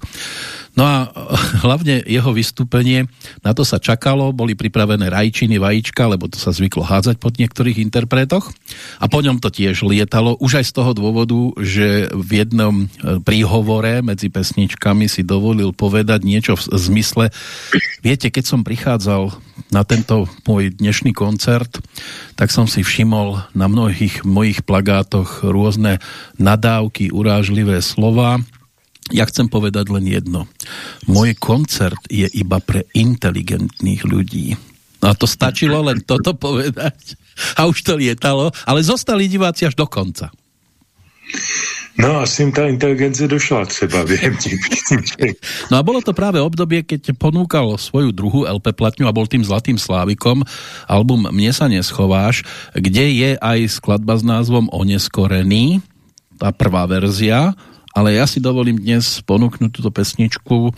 No a <laughs> hlavne jeho vystúpenie, na to sa čakalo, boli pripravené rajčiny, vajíčka, lebo to sa zvyklo hádzať pod niektorých interpretoch a po ňom to tiež lietalo, už aj z toho dôvodu, že v jednom e, príhovore medzi pesničkami si dovolil povedať niečo v zmysle, viete, keď som prichádzal na tento môj dnešný koncert, tak som si všimol na mnohých mojich plagátoch rôzne nadávky, urážlivé slova. Ja chcem povedať len jedno. Môj koncert je iba pre inteligentných ľudí. No a to stačilo len toto povedať. A už to lietalo, ale zostali diváci až do konca. No asi im tá inteligencia došla třeba během tých No a bolo to práve obdobie, keď ponúkal svoju druhú LP platňu a bol tým Zlatým Slávikom. Album Mne sa neschováš, kde je aj skladba s názvom Oneskorený, tá prvá verzia, ale ja si dovolím dnes ponúknuť túto pesničku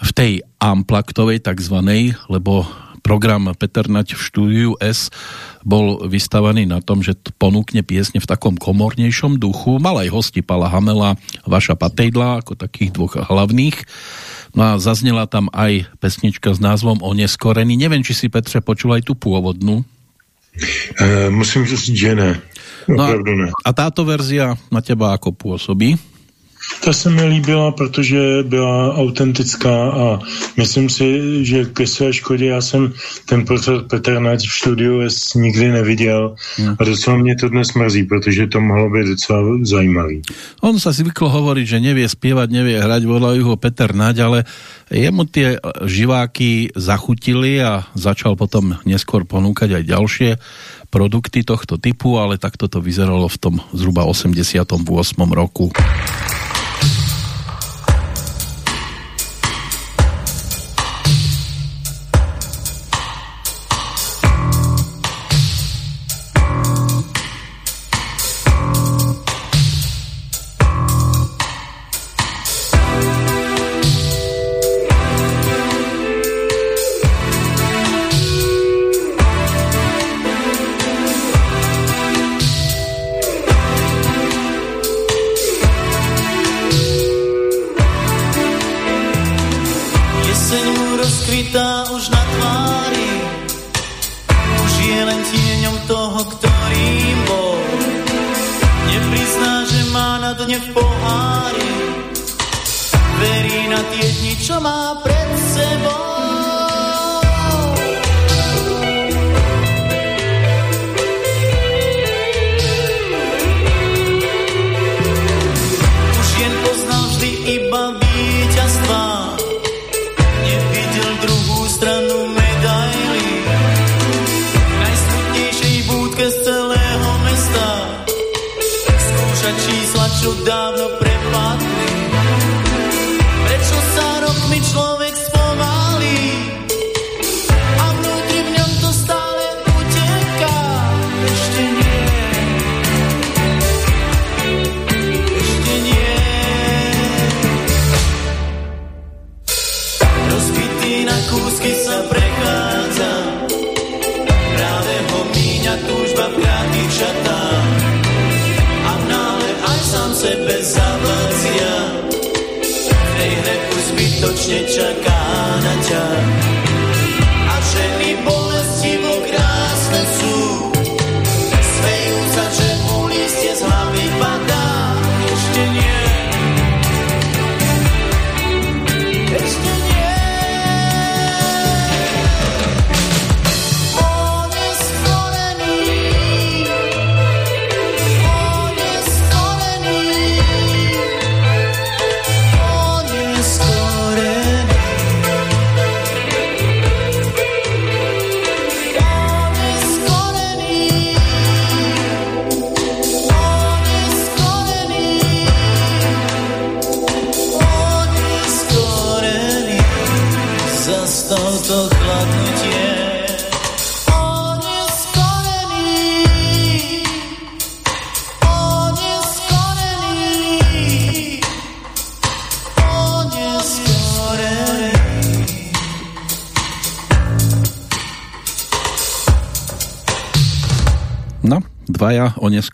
v tej amplaktovej takzvanej, lebo program Peter Nať v štúdiu S bol vystavaný na tom, že ponúkne piesne v takom komornejšom duchu. Mal aj hosti Pala Hamela, Vaša Patejdla, ako takých dvoch hlavných. No a zaznela tam aj pesnička s názvom Oneskorený. Neviem, či si Petře počul aj tú pôvodnú. Uh, musím říct, že ne. No a, a táto verzia na teba ako pôsobí? Ta se mi líbila, protože byla autentická a myslím si, že ke své škodě já jsem ten pořad Petr Nať v studiu S nikdy neviděl hmm. a docela mě to dnes mrzí, protože to mohlo být docela zajímavý. On sa zvyklo hovoriť, že nevie spievať, nevie hrať, volajú ho Peter Naď, ale jemu tie živáky zachutili a začal potom neskôr ponúkať aj ďalšie produkty tohto typu, ale takto to vyzeralo v tom zhruba 88. roku.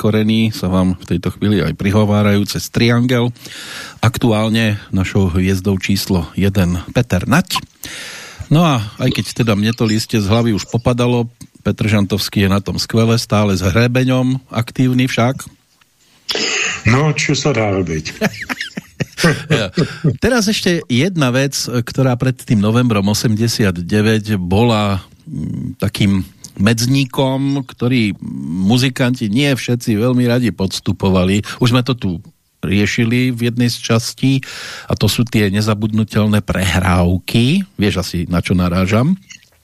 Oneskorení sa vám v tejto chvíli aj prihovárajú cez Triangel. Aktuálne našou hviezdou číslo 1 Peter Nať. No a aj keď teda mne to liste z hlavy už popadalo, Petr Žantovský je na tom skvele, stále s hrebeňom, aktívny však. No, čo sa dá robiť? <laughs> Teraz ešte jedna vec, ktorá pred tým novembrom 89 bola mm, takým medzníkom, ktorý muzikanti nie všetci veľmi radi podstupovali. Už sme to tu riešili v jednej z častí a to sú tie nezabudnutelné prehrávky. Vieš asi, na čo narážam?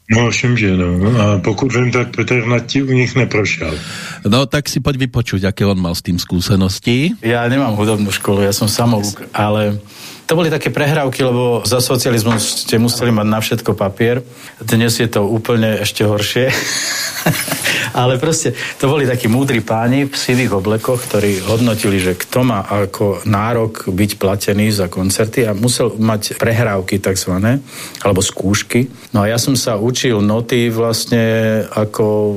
No, všem, že no. A pokud vím, tak Petr Nati u nich neprošel. No tak si poď vypočuť, aké on mal s tým skúsenosti. Ja nemám hudobnú školu, ja som samouk, ale to boli také prehrávky, lebo za socializmu ste museli mať na všetko papier. Dnes je to úplne ešte horšie. <laughs> Ale proste, to boli takí múdri páni v sivých oblekoch, ktorí hodnotili, že kto má ako nárok byť platený za koncerty a musel mať prehrávky takzvané, alebo skúšky. No a ja som sa učil noty vlastne ako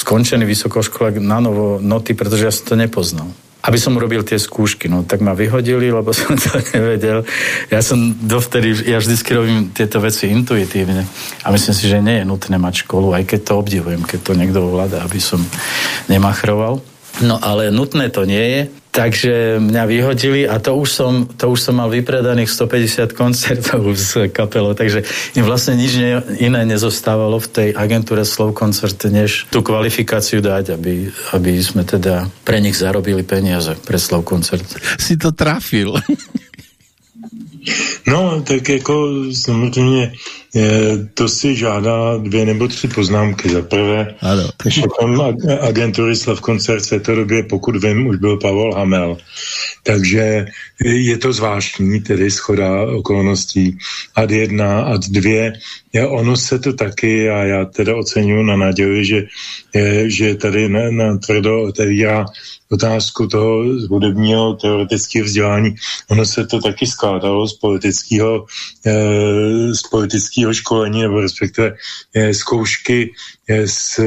skončený vysokoškolák na novo noty, pretože ja som to nepoznal aby som urobil tie skúšky. No tak ma vyhodili, lebo <laughs> som to nevedel. Ja som dovtedy, ja vždycky robím tieto veci intuitívne. A myslím si, že nie je nutné mať školu, aj keď to obdivujem, keď to niekto ovláda, aby som nemachroval. No ale nutné to nie je. Takže mňa vyhodili a to už som, to už som mal vypredaných 150 koncertov <laughs> s kapelou, takže im vlastne nič ne, iné nezostávalo v tej agentúre Slov koncert, než tú kvalifikáciu dať, aby, aby sme teda pre nich zarobili peniaze pre Slov koncert. Si to trafil. No, tak jako samozřejmě to si žádá dvě nebo tři poznámky. Za prvé, ano. šefem agentury Slav Koncert v té době, pokud vím, už byl Pavel Hamel. Takže je to zvláštní, tedy schoda okolností. Ad jedna, ad dvě, je, ono se to taky, a já teda oceňuji na naději, že, je, že tady na, na tvrdo otevírá otázku toho hudebního teoretického vzdělání. Ono se to taky skládalo z politického, z politického školení, respektive zkoušky z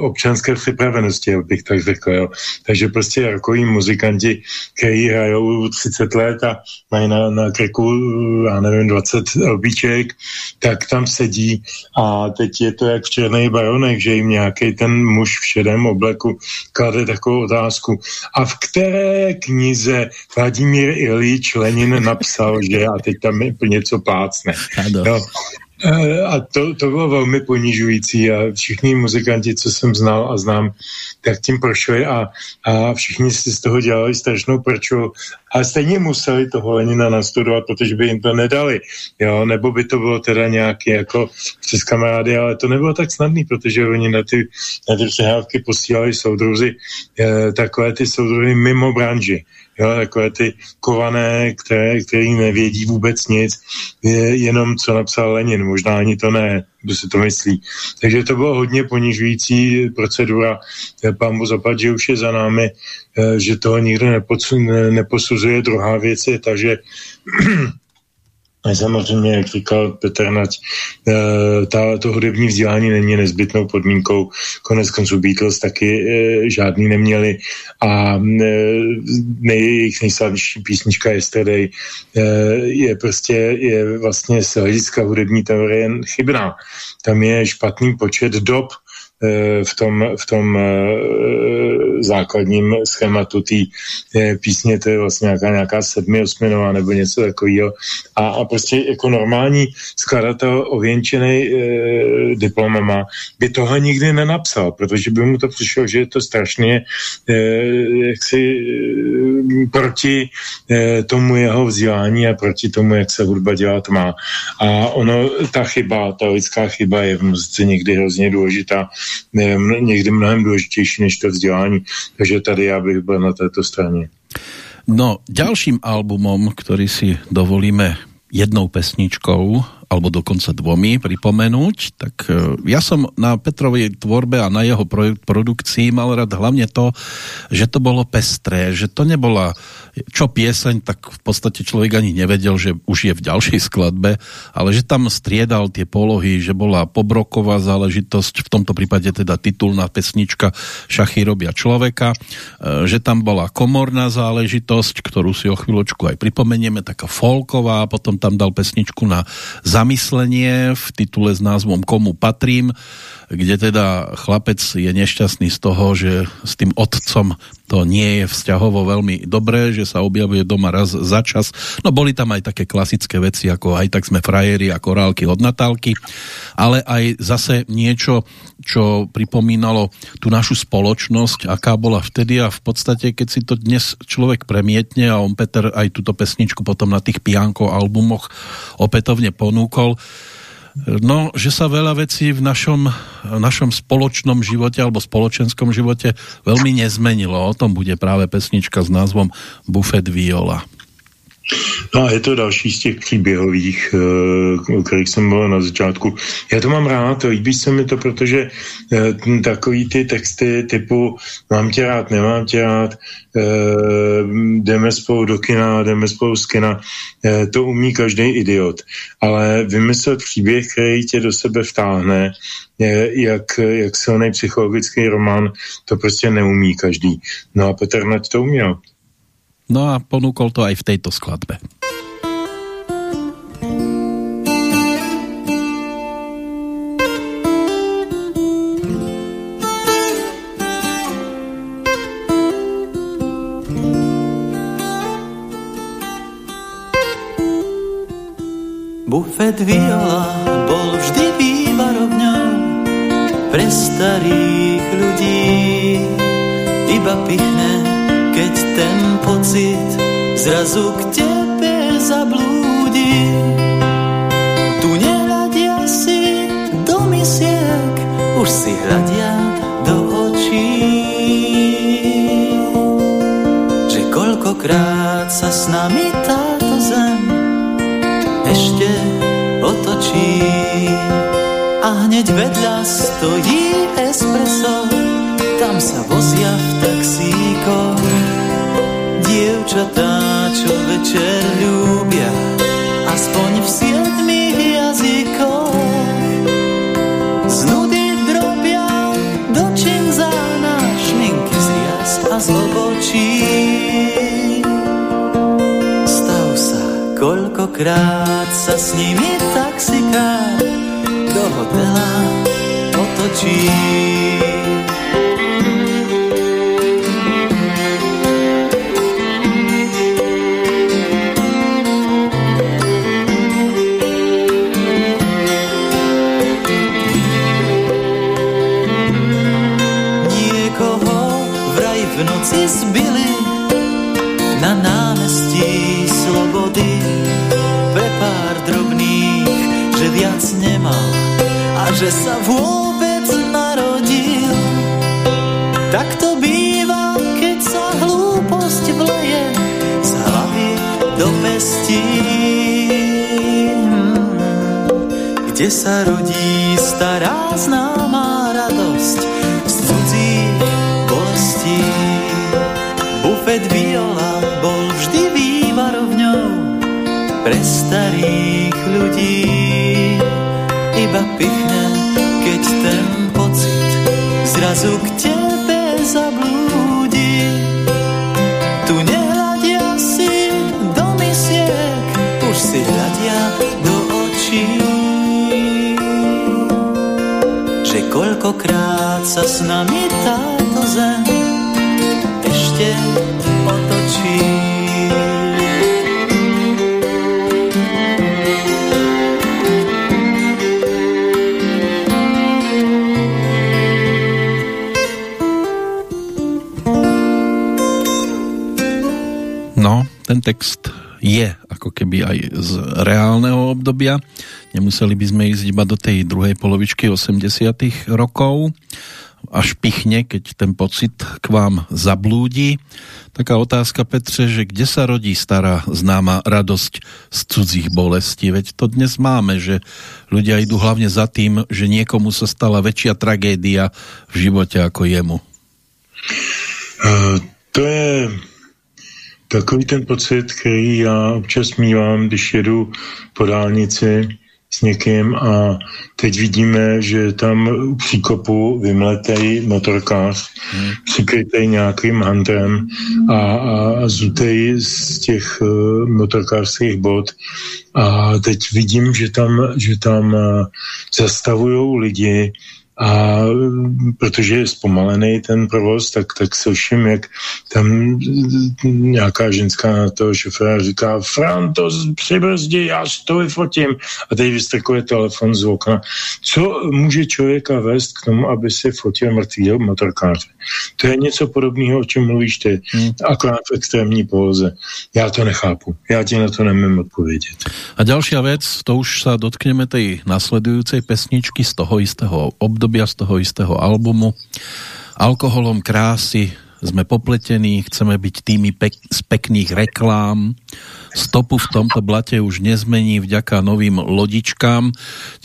občanské připravenosti, bych tak řekl. Jo. Takže prostě jakoví muzikanti, kteří hrajou 30 let a mají na, na krku, já nevím, 20 obyček, tak tam sedí a teď je to jak v Černých baronech, že jim nějaký ten muž v šedém obleku klade takovou otázku. A v které knize Vladimír Ilíč Lenin napsal, že a teď tam něco plácne. No. A to, to bylo velmi ponižující a všichni muzikanti, co jsem znal a znám, tak tím prošli a, a všichni si z toho dělali strašnou prču. A stejně museli toho Lenina nastudovat, protože by jim to nedali, jo, nebo by to bylo teda nějaký jako přes kamarády, ale to nebylo tak snadný, protože oni na ty, na ty přehrávky posílali soudruzy, e, takové ty soudruzy mimo branži, jo, takové ty kované, které, který nevědí vůbec nic, je jenom co napsal Lenin, možná ani to ne, kdo si to myslí. Takže to bylo hodně ponižující procedura, pán mu zapad, že už je za námi, že toho nikdo neposuzuje. Druhá věc je ta, že <clears throat> samozřejmě, jak říkal Petr Nať, eh, to hudební vzdělání není nezbytnou podmínkou. Konec konců Beatles taky e, žádný neměli a e, jejich nejslavnější písnička Yesterday je prostě je vlastně z hlediska hudební teorie chybná. Tam je špatný počet dob, Eh, v tom, v tom eh, základním schématu té eh, písně, to je vlastně nějaká, nějaká sedmi, osminová nebo něco takového. A, a prostě jako normální skladatel ověnčený e, diplomama by tohle nikdy nenapsal, protože by mu to přišlo, že je to strašně e, jaksi e, proti e, tomu jeho vzdělání a proti tomu, jak se hudba dělat má. A ono, ta chyba, ta lidská chyba je v muzice někdy hrozně důležitá někdy mnohem důležitější než to vzdělání. Takže tady já bych byl na této straně. No, ďalším albumom, ktorý si dovolíme jednou pesničkou alebo dokonca dvomi pripomenúť, tak e, ja som na Petrovej tvorbe a na jeho produkcii mal rád hlavne to, že to bolo pestré, že to nebola čo pieseň, tak v podstate človek ani nevedel, že už je v ďalšej skladbe, ale že tam striedal tie polohy, že bola pobroková záležitosť, v tomto prípade teda titulná pesnička Šachy robia človeka, e, že tam bola komorná záležitosť, ktorú si o chvíľočku aj pripomenieme, taká folková, potom tam dal pesničku na zamyslenie v titule s názvom Komu patrím, kde teda chlapec je nešťastný z toho, že s tým otcom to nie je vzťahovo veľmi dobré, že sa objavuje doma raz za čas. No boli tam aj také klasické veci, ako aj tak sme frajeri a korálky od Natálky, ale aj zase niečo, čo pripomínalo tú našu spoločnosť, aká bola vtedy a v podstate, keď si to dnes človek premietne a on Peter aj túto pesničku potom na tých pianko albumoch opätovne ponúkol, No, že sa veľa vecí v našom, našom spoločnom živote alebo spoločenskom živote veľmi nezmenilo. O tom bude práve pesnička s názvom Buffet Viola. No a je to další z těch příběhových, eh, o kterých jsem mluvil na začátku. Já to mám rád, líbí se mi to, protože eh, takový ty texty typu mám tě rád, nemám tě rád, eh, jdeme spolu do kina, jdeme spolu z kina, to umí každý idiot. Ale vymyslet příběh, který tě do sebe vtáhne, jak, jak silný psychologický román, to prostě neumí každý. No a Petr Nať to uměl. No a ponúkol to aj v tejto skladbe. Bufet viola bol vždy vývarovňou pre starých ľudí. Iba pichne, keď ten pocit zrazu k tebe zablúdi. Tu nehľadia si do misiek, už si hľadia do očí. Že koľkokrát sa s nami táto zem ešte otočí a hneď vedľa stojí espresso, tam sa vozia v taxíkoch dievčatá, čo večer ľúbia, aspoň v siedmých jazykoch. Z nudy drobia do činzána, šminky z jas a z obočí. Stav sa, koľkokrát sa s nimi taxikár do hotela otočí. zbyli na námestí slobody pre pár drobných, že viac nemal a že sa vôbec narodil. Tak to býva, keď sa hlúposť vleje z hlavy do pestí. Kde sa rodí stará známa Bufet viola bol vždy vývarovňou pre starých ľudí. Iba pichne, keď ten pocit zrazu k tebe zablúdi. Tu nehľadia si do misiek, už si hľadia do očí. Že koľkokrát sa s nami táto zem ten text je ako keby aj z reálneho obdobia. Nemuseli by sme ísť iba do tej druhej polovičky 80 rokov. Až pichne, keď ten pocit k vám zablúdi. Taká otázka, Petře, že kde sa rodí stará známa radosť z cudzích bolestí? Veď to dnes máme, že ľudia idú hlavne za tým, že niekomu sa stala väčšia tragédia v živote ako jemu. Uh, to je takový ten pocit, který já občas mývám, když jedu po dálnici s někým a teď vidíme, že tam u příkopu vymletej motorkář, hmm. přikrytej nějakým handrem a, a zutej z těch uh, motorkářských bod a teď vidím, že tam, že tam uh, zastavují lidi a protože je zpomalený ten provoz, tak, tak slyším, jak tam nějaká ženská na toho šoféra říká Franto, přibrzdí, já to vyfotím. A teď vystrkuje telefon z okna. Co může člověka vést k tomu, aby si fotil mrtvýho motorkáře? To je něco podobného, o čem mluvíš ty, hmm. akorát v extrémní poloze. Já to nechápu. Já ti na to nemím odpovědět. A ďalšia vec, to už sa dotkneme tej nasledujúcej pesničky z toho istého obdobia, z toho istého albumu. Alkoholom krásy sme popletení, chceme byť tými pek z pekných reklám. Stopu v tomto blate už nezmení vďaka novým lodičkám.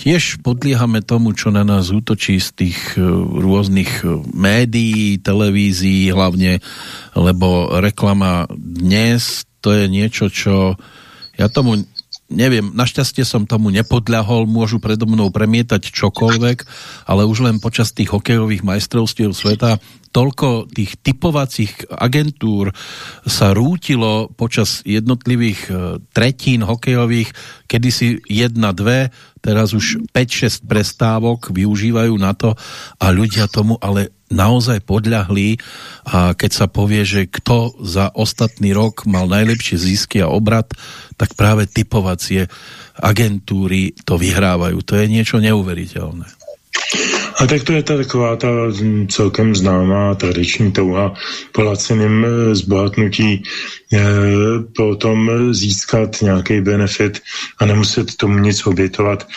Tiež podliehame tomu, čo na nás útočí z tých e, rôznych e, médií, televízií hlavne, lebo reklama dnes to je niečo, čo ja tomu neviem, našťastie som tomu nepodľahol, môžu predo mnou premietať čokoľvek, ale už len počas tých hokejových majstrovstiev sveta toľko tých typovacích agentúr sa rútilo počas jednotlivých e, tretín hokejových, kedysi jedna, dve, teraz už 5-6 prestávok využívajú na to a ľudia tomu ale naozaj podľahli a keď sa povie, že kto za ostatný rok mal najlepšie zisky a obrad, tak práve typovacie agentúry to vyhrávajú. To je niečo neuveriteľné. A tak to je ta taková ta celkem známá tradiční touha po laciném eh, zbohatnutí eh, potom získat nějaký benefit a nemuset tomu nic obětovat.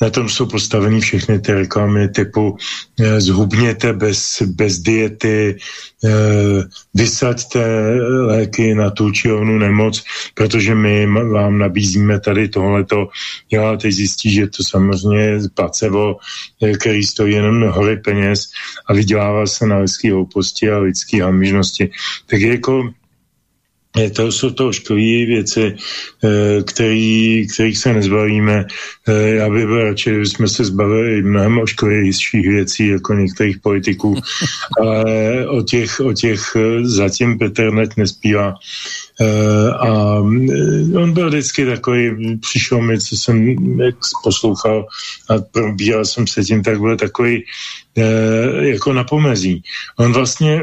Na tom jsou postaveny všechny ty reklamy typu eh, zhubněte bez, bez diety, vysaďte léky na tu či onu nemoc, protože my vám nabízíme tady tohleto. Já teď zjistí, že to samozřejmě je placebo, který stojí jenom hory peněz a vydělává se na lidský hlouposti a lidský hamižnosti. Tak jako to jsou to ošklivé věci, který, kterých se nezbavíme. Já bych byl radši, kdyby jsme se zbavili mnohem ošklivějších věcí, jako některých politiků, <laughs> ale o těch, o těch zatím Petr Net nespívá. A on byl vždycky takový, přišel mi, co jsem jak poslouchal a probíral jsem se tím, tak byl takový jako na. On vlastně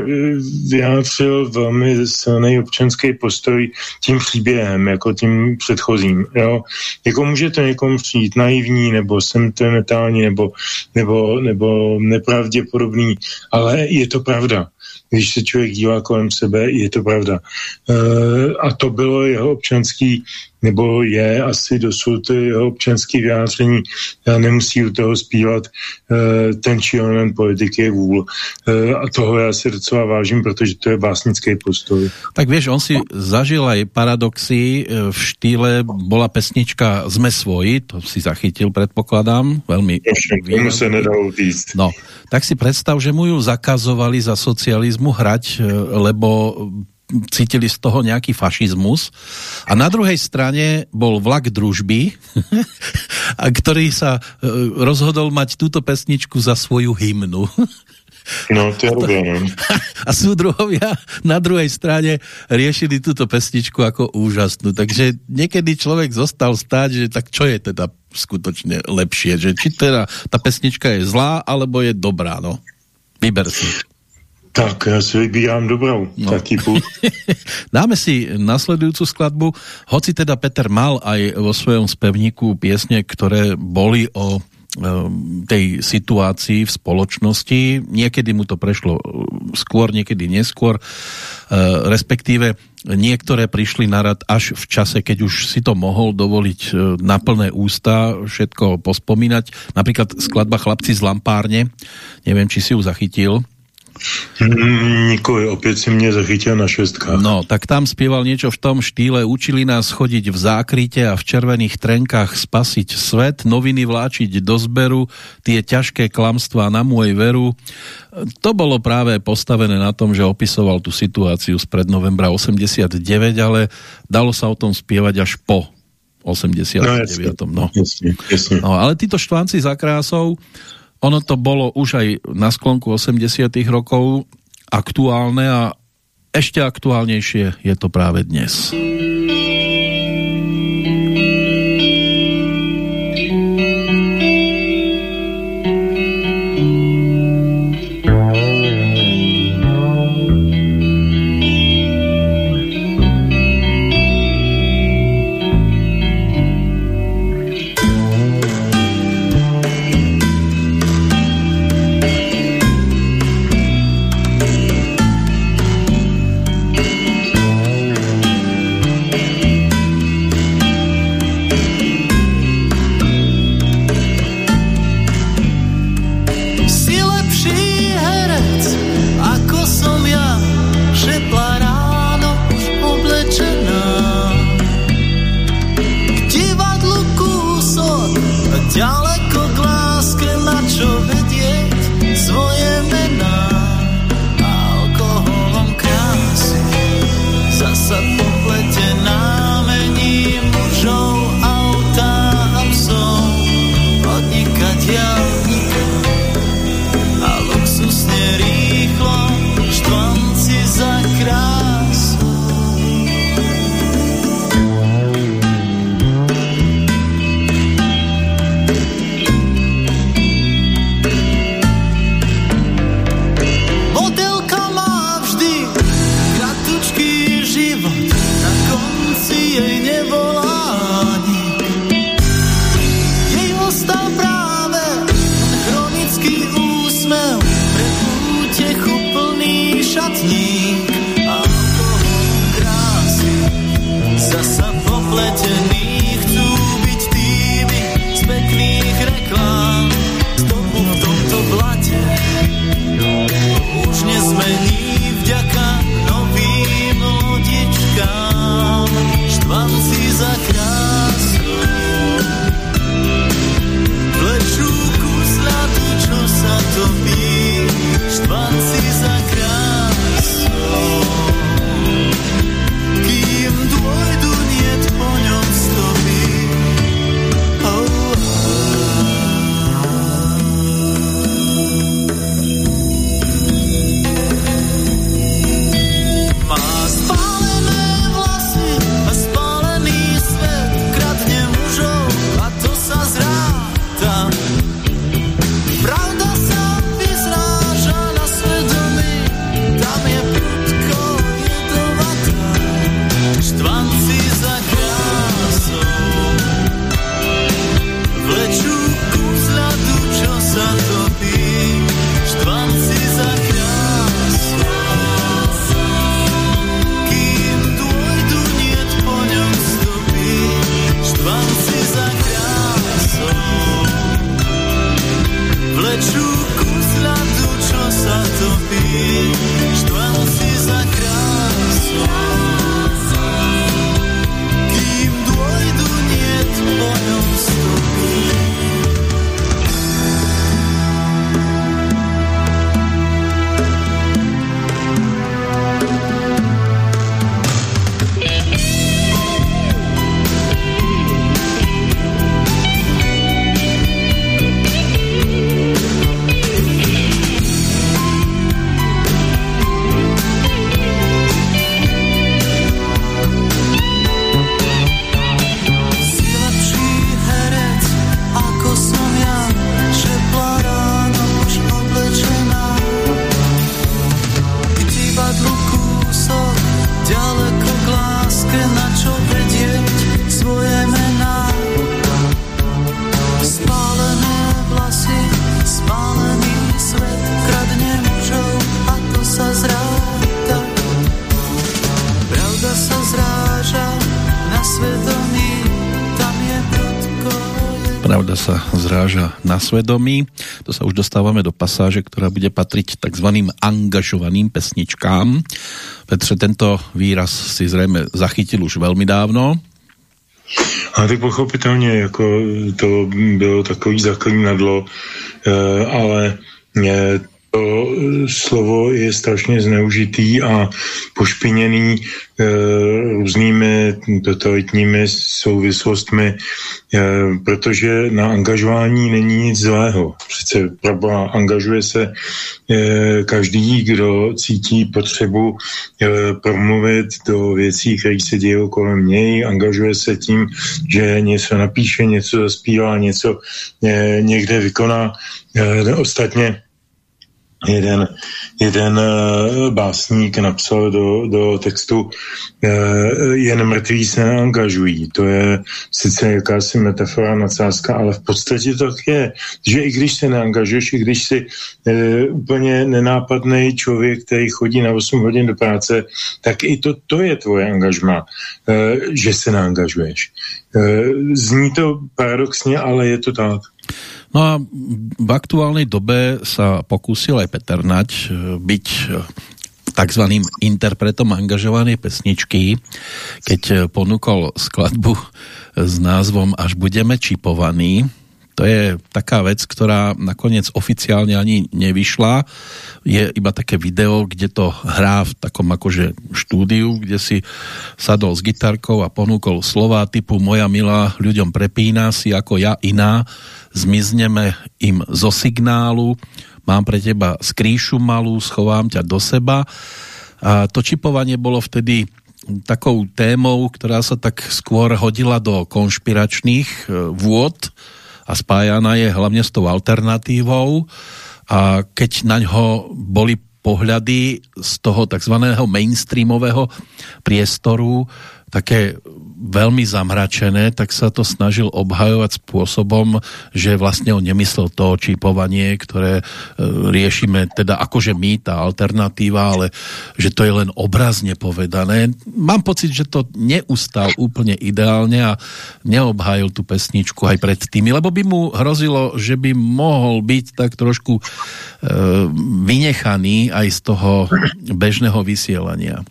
vyjádřil velmi silný občanský postoj tím příběhem, jako tím předchozím. Jo? Jako může to někomu přijít naivní, nebo sentimentální, nebo, nebo, nebo nepravděpodobný, ale je to pravda když se člověk dívá kolem sebe, je to pravda. E, a to bylo jeho občanský, nebo je asi dosud jeho občanský vyjádření. Já nemusí u toho zpívat e, ten či onen politik je vůl. E, a toho já si docela vážím, protože to je básnický postoj. Tak vieš, on si zažil aj paradoxy e, v štýle, bola pesnička Sme svoji, to si zachytil, predpokladám, veľmi... Tomu sa nedalo No, tak si predstav, že mu ju zakazovali za socializmu hrať, lebo cítili z toho nejaký fašizmus. A na druhej strane bol vlak družby, <laughs> ktorý sa rozhodol mať túto pesničku za svoju hymnu. <laughs> No, to je no. A <laughs> súdruhovia na druhej strane riešili túto pesničku ako úžasnú. Takže niekedy človek zostal stáť, že tak čo je teda skutočne lepšie? Že či teda tá pesnička je zlá, alebo je dobrá, no? Vyber si. Tak, ja si vybíram dobrou. No. Taký <laughs> Dáme si nasledujúcu skladbu. Hoci teda Peter mal aj vo svojom spevníku piesne, ktoré boli o Ehm, tej situácii v spoločnosti. Niekedy mu to prešlo ehm, skôr, niekedy neskôr, ehm, respektíve niektoré prišli na rad až v čase, keď už si to mohol dovoliť na plné ústa všetko pospomínať. Napríklad skladba Chlapci z Lampárne, neviem, či si ju zachytil, Nikoj, opäť si mne zachytil na šestkách. No, tak tam spieval niečo v tom štýle, učili nás chodiť v zákryte a v červených trenkách spasiť svet, noviny vláčiť do zberu, tie ťažké klamstvá na môj veru. To bolo práve postavené na tom, že opisoval tú situáciu z pred novembra 89, ale dalo sa o tom spievať až po 89. No, jasne, no. Jasne, jasne. no ale títo štvánci za krásou ono to bolo už aj na sklonku 80 rokov aktuálne a ešte aktuálnejšie je to práve dnes. Kým na svedomí. To sa už dostávame do pasáže, ktorá bude patriť tzv. angažovaným pesničkám. Petře, tento výraz si zrejme zachytil už veľmi dávno. A tak pochopitelně, jako to bylo takový zaklínadlo, eh, ale eh, to eh, slovo je strašně zneužitý a pošpiněný e, různými totalitními souvislostmi, e, protože na angažování není nic zlého. Přece pravda, angažuje se e, každý, kdo cítí potřebu e, promluvit do věcí, které se dějí kolem něj, angažuje se tím, že něco napíše, něco zaspívá, něco e, někde vykoná. E, ostatně jeden, jeden uh, básník napsal do, do textu uh, jen mrtví se neangažují. To je sice jakási metafora, nadsázka, ale v podstatě to je, že i když se neangažuješ, i když jsi uh, úplně nenápadný člověk, který chodí na 8 hodin do práce, tak i to, to je tvoje angažma, že se neangažuješ. Zní to paradoxně, ale je to tak. No a v aktuálnej dobe sa pokúsil aj Peter Nať e, byť e, takzvaným interpretom angažovanej pesničky, keď e, ponúkol skladbu s názvom Až budeme čipovaní. To je taká vec, ktorá nakoniec oficiálne ani nevyšla. Je iba také video, kde to hrá v takom akože štúdiu, kde si sadol s gitarkou a ponúkol slova typu Moja milá ľuďom prepína si ako ja iná zmizneme im zo signálu, mám pre teba skrýšu malú, schovám ťa do seba. A to čipovanie bolo vtedy takou témou, ktorá sa tak skôr hodila do konšpiračných e, vôd a spájana je hlavne s tou alternatívou a keď na ňo boli pohľady z toho tzv. mainstreamového priestoru také veľmi zamračené, tak sa to snažil obhajovať spôsobom, že vlastne on nemyslel to čipovanie, ktoré e, riešime teda akože my, tá alternatíva, ale že to je len obrazne povedané. Mám pocit, že to neustal úplne ideálne a neobhajil tú pesničku aj pred tými, lebo by mu hrozilo, že by mohol byť tak trošku e, vynechaný aj z toho bežného vysielania.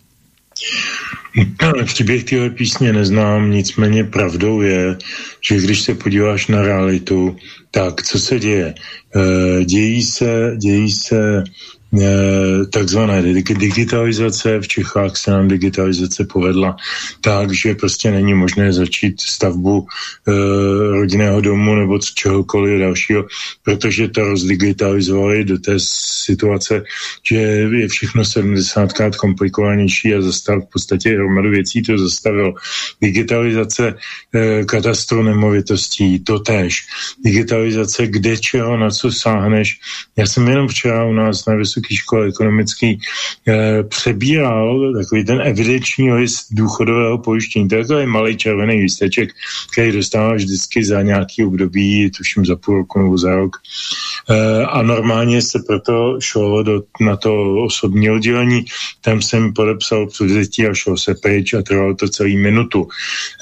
Příběh téhle písně neznám, nicméně pravdou je, že když se podíváš na realitu, tak co se děje? E, dějí se, dějí se takzvané digitalizace. V Čechách se nám digitalizace povedla tak, že prostě není možné začít stavbu e, rodinného domu nebo čehokoliv dalšího, protože to rozdigitalizovali do té situace, že je všechno 70krát komplikovanější a zastav v podstatě hromadu věcí to zastavil. Digitalizace e, katastru nemovitostí, to též. Digitalizace kde čeho, na co sáhneš. Já jsem jenom včera u nás na Vysoké škole ekonomický eh, přebíral takový ten evidenční list důchodového pojištění. To je takový malý červený lísteček, který dostáváš vždycky za nějaký období, tuším za půl roku nebo za rok. Eh, a normálně se proto šlo do, na to osobní oddělení, tam jsem podepsal převzetí a šlo se pryč a trvalo to celý minutu.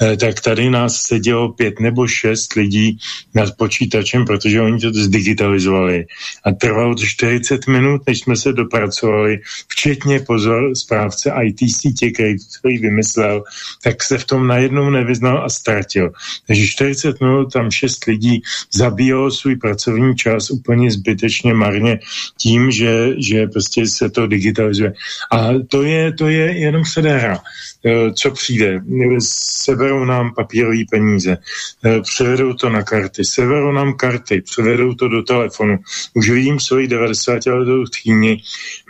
Eh, tak tady nás sedělo pět nebo šest lidí nad počítačem, protože oni to zdigitalizovali. A trvalo to 40 minut, než jsme se dopracovali, včetně pozor správce IT sítě, který to vymyslel, tak se v tom najednou nevyznal a ztratil. Takže 40 minut tam šest lidí zabíjelo svůj pracovní čas úplně zbytečně marně tím, že, že prostě se to digitalizuje. A to je, to je jenom sedéra. E, co přijde? Seberou nám papírové peníze, e, převedou to na karty, seberou nám karty, převedou to do telefonu. Už vidím svoji 90 letou tchýni,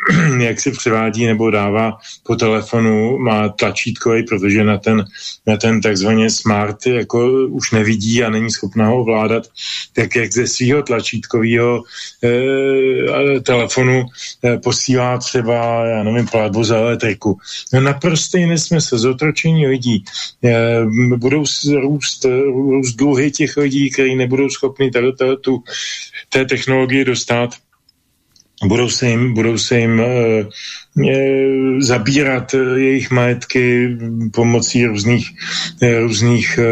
<clears throat> jak si převádí nebo dává po telefonu, má tlačítkový, protože na ten, na ten takzvaně smart jako už nevidí a není schopná ho ovládat, tak jak ze svého tlačítkového e, telefonu e, posílá třeba, já nevím, platbu za elektriku. No naprostý nesmysl, zotročení lidí. E, budou růst, růst dluhy těch lidí, kteří nebudou schopni tu té technologii dostat budou se jim, budou se jim e, zabírat jejich majetky pomocí různých, e, různých e,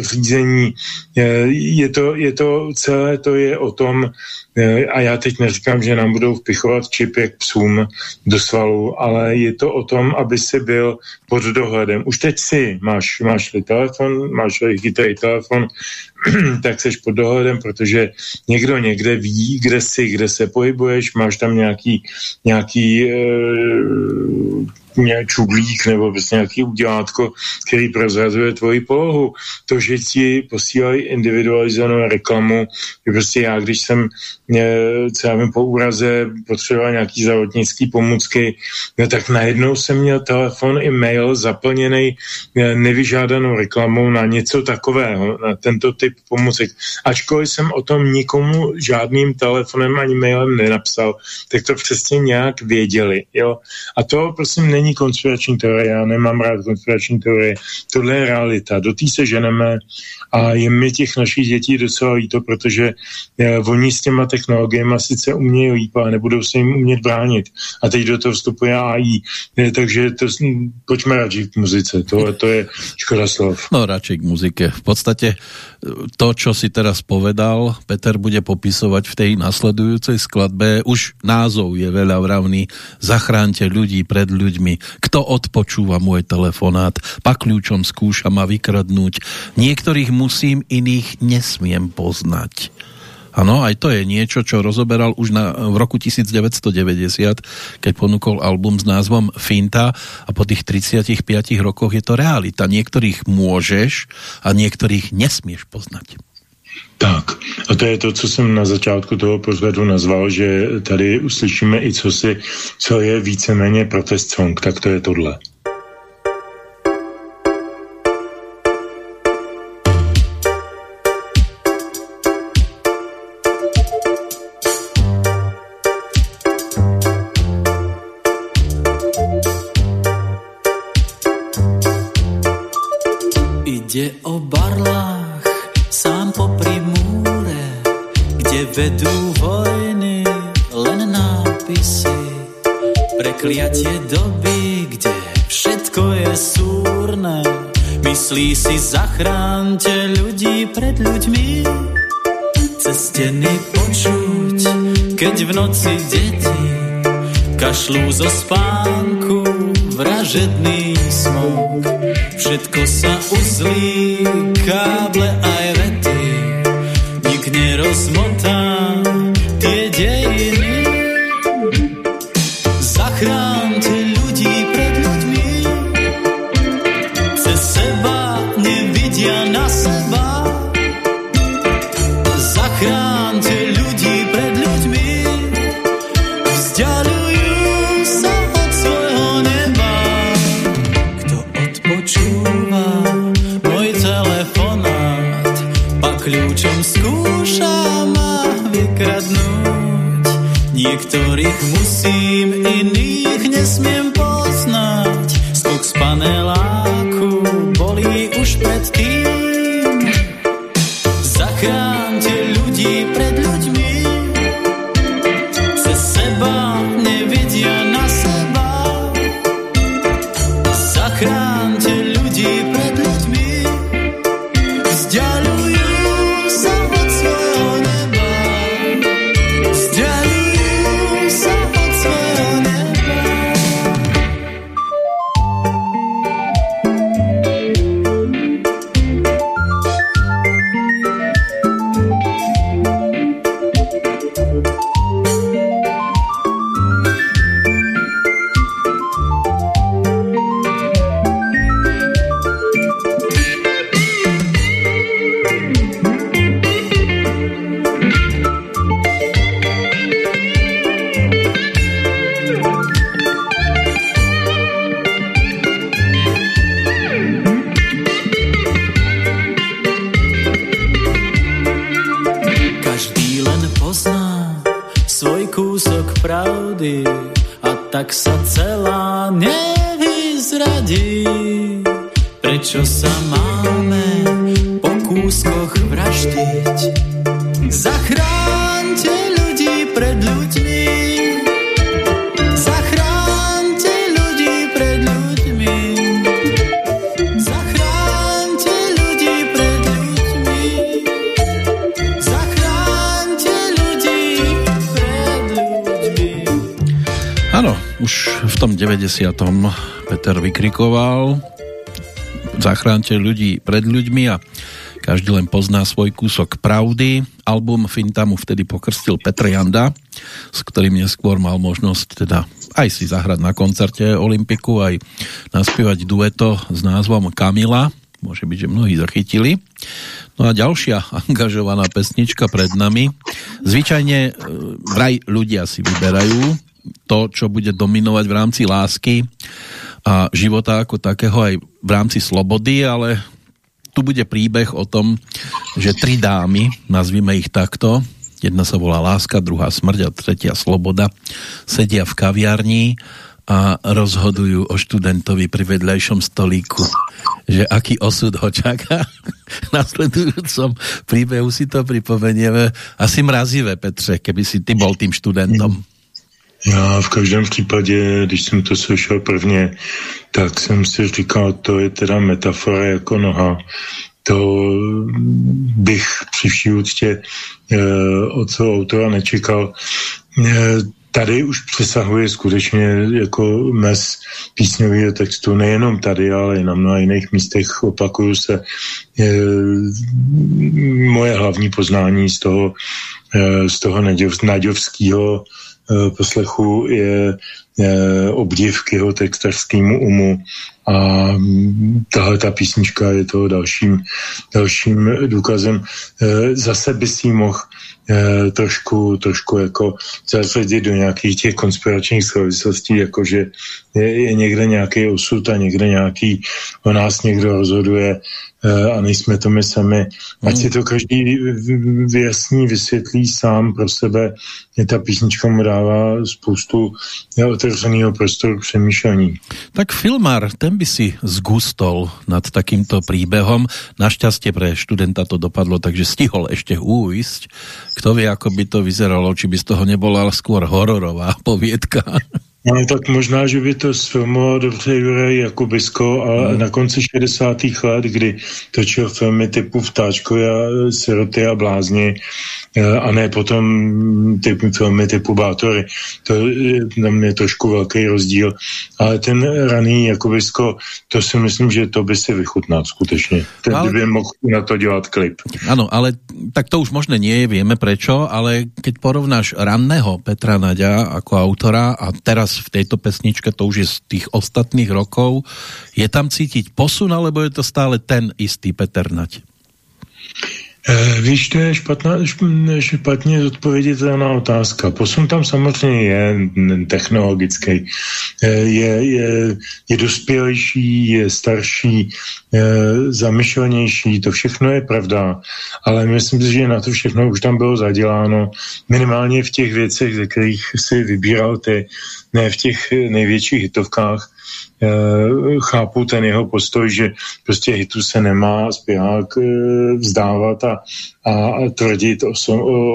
řízení. E, je, to, je to celé to je o tom, e, a já teď neříkám, že nám budou vpichovat čip jak psům do svalu, ale je to o tom, aby si byl pod dohledem. Už teď si máš, máš telefon, máš chytrý telefon, <clears throat> tak seš pod dohledem, protože někdo někde ví, kde jsi, kde se pohybuješ, máš tam nějaký, nějaký e, euh, čudlík nebo nějaký udělátko, který prozrazuje tvoji polohu. To, že ti posílají individualizovanou reklamu, je prostě já, když jsem co já vím, po úraze potřeboval nějaký zdravotnický pomůcky, no tak najednou jsem měl telefon i mail zaplněný nevyžádanou reklamou na něco takového, na tento typ pomůcek. Ačkoliv jsem o tom nikomu žádným telefonem ani mailem nenapsal, tak to přesně nějak věděli. Jo? A to prosím není konspirační teorie, já nemám rád konspirační teorie. Tohle je realita. Do té se ženeme a je mi těch našich dětí docela líto, protože eh, oni s těma technologiemi sice umějí líp, ale nebudou se jim umět bránit. A teď do toho vstupuje AI. Eh, takže to, pojďme radši k muzice. To, to je škoda slov. No radši k muzike. V podstate to, čo si teraz povedal, Peter bude popisovať v tej nasledujúcej skladbe. Už názov je veľa vravný. Zachránte ľudí pred ľuďmi. Kto odpočúva môj telefonát? Pa kľúčom skúša ma vykradnúť. Niektorých musím, iných nesmiem poznať. Áno, aj to je niečo, čo rozoberal už na, v roku 1990, keď ponúkol album s názvom Finta a po tých 35 rokoch je to realita. Niektorých môžeš a niektorých nesmieš poznať. Tak, a to je to, co jsem na začátku toho pořadu nazval, že tady uslyšíme i co, si, co je víceméně protest song, tak to je tohle. Vedú vojny len nápisy. Prekliatie doby, kde všetko je súrne, myslí si zachránte ľudí pred ľuďmi. Cez steny počuť, keď v noci deti kašľú zo spánku vražedný smog. Všetko sa uzlí, káble aj nerozmotá Niektorých musím, iných nesmiem poznať. Skok z paneláku bolí už predtým. 90. Peter vykrikoval zachránte ľudí pred ľuďmi a každý len pozná svoj kúsok pravdy. Album Finta mu vtedy pokrstil Petr Janda, s ktorým neskôr mal možnosť teda aj si zahrať na koncerte Olympiku, aj naspievať dueto s názvom Kamila. Môže byť, že mnohí zachytili. No a ďalšia <laughs> angažovaná pesnička pred nami. Zvyčajne e, vraj ľudia si vyberajú to, čo bude dominovať v rámci lásky a života ako takého aj v rámci slobody, ale tu bude príbeh o tom, že tri dámy, nazvime ich takto, jedna sa volá Láska, druhá Smrť a tretia Sloboda, sedia v kaviarni a rozhodujú o študentovi pri vedľajšom stolíku, že aký osud ho čaká. V nasledujúcom príbehu si to pripomenieme. Asi mrazivé, Petře, keby si ty bol tým študentom. Já v každém případě, když jsem to slyšel prvně, tak jsem si říkal, to je teda metafora jako noha. To bych při vší úctě e, od toho autora nečekal. E, tady už přesahuje skutečně jako mes písňového textu, nejenom tady, ale i na mnoha jiných místech, opakuju se, e, moje hlavní poznání z toho, e, z toho naďovského Eh, poslechu je obdiv k jeho textařskému umu a mm, tahle ta písnička je toho dalším, dalším důkazem. Eh, zase by si mohl trošku, trošku jako zasadit do nějakých těch konspiračních souvislostí, jako že je, je někde nějaký osud a někde nějaký, o nás někdo rozhoduje Eh, a nejsme to my sami. Ať si to každý vyjasní, vysvětlí sám pro sebe. Je ta písnička mu dává spoustu otevřeného prostoru přemýšlení. Tak filmár, ten by si zgustol nad takýmto príbehom. Našťastie pre študenta to dopadlo, takže stihol ešte újsť. Kto vie, ako by to vyzeralo, či by z toho nebola skôr hororová poviedka. No, tak možná, že by to sfilmoval dobře Juraj Jakubisko, ale hmm. na konci 60. let, kdy točil filmy typu Vtáčko a Siroty a blázni, a ne potom ty filmy typu Bátory. To je na mě trošku velký rozdíl. Ale ten raný Jakobisko, to si myslím, že to by si vychutnal skutečně. Ten ale... by mohl na to dělat klip. Ano, ale tak to už možné nie je, vieme prečo, ale keď porovnáš ranného Petra Naďa ako autora a teraz v tejto pesničke, to už je z tých ostatných rokov, je tam cítiť posun, alebo je to stále ten istý Peter Naď? Eh, víš, to je špatná, špatně zodpověditelná otázka. Posun tam samozřejmě je technologický. Eh, je, je, je dospělejší, je starší, je zamyšlenější, to všechno je pravda. Ale myslím si, že na to všechno už tam bylo zaděláno. Minimálně v těch věcech, ze kterých si vybíral ty, ne v těch největších hitovkách, chápu ten jeho postoj, že prostě hitu se nemá zpěvák eh, vzdávat a, a tvrdit o,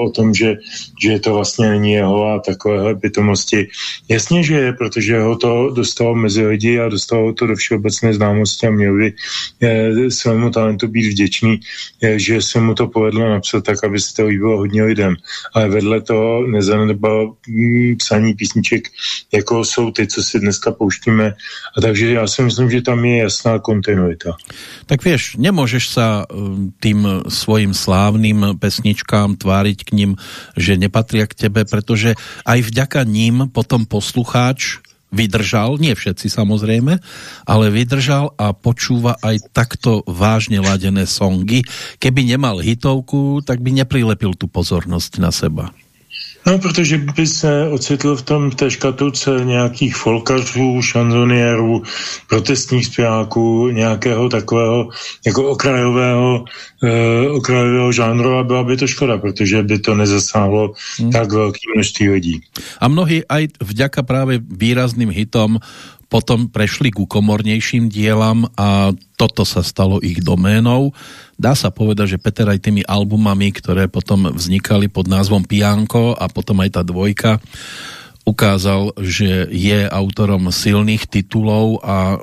o, tom, že, že to vlastně není jeho a takovéhle bytomosti. Jasně, že je, protože ho to dostalo mezi lidi a dostalo to do všeobecné známosti a měl by eh, svému talentu být vděčný, že se mu to povedlo napsat tak, aby se to líbilo hodně lidem. Ale vedle toho nezanedbal mm, psaní písniček, jako jsou ty, co si dneska pouštíme a takže já si myslím, že tam je jasná kontinuita. Tak vieš, nemôžeš sa um, tým svojim slávnym pesničkám tváriť k ním, že nepatria k tebe, pretože aj vďaka ním potom poslucháč vydržal, nie všetci samozrejme, ale vydržal a počúva aj takto vážne ladené songy. Keby nemal hitovku, tak by neprilepil tú pozornosť na seba. No, protože by se ocitl v tom v té škatulce nějakých folkařů, šanzoniérů, protestních zpěváků, nějakého takového jako okrajového, eh, okrajového žánru a byla by to škoda, protože by to nezasáhlo hmm. tak velký množství lidí. A mnohí aj vďaka právě výrazným hitom potom prešli ku komornejším dielam a toto sa stalo ich doménou. Dá sa povedať, že Peter aj tými albumami, ktoré potom vznikali pod názvom Pianko a potom aj tá dvojka, ukázal, že je autorom silných titulov a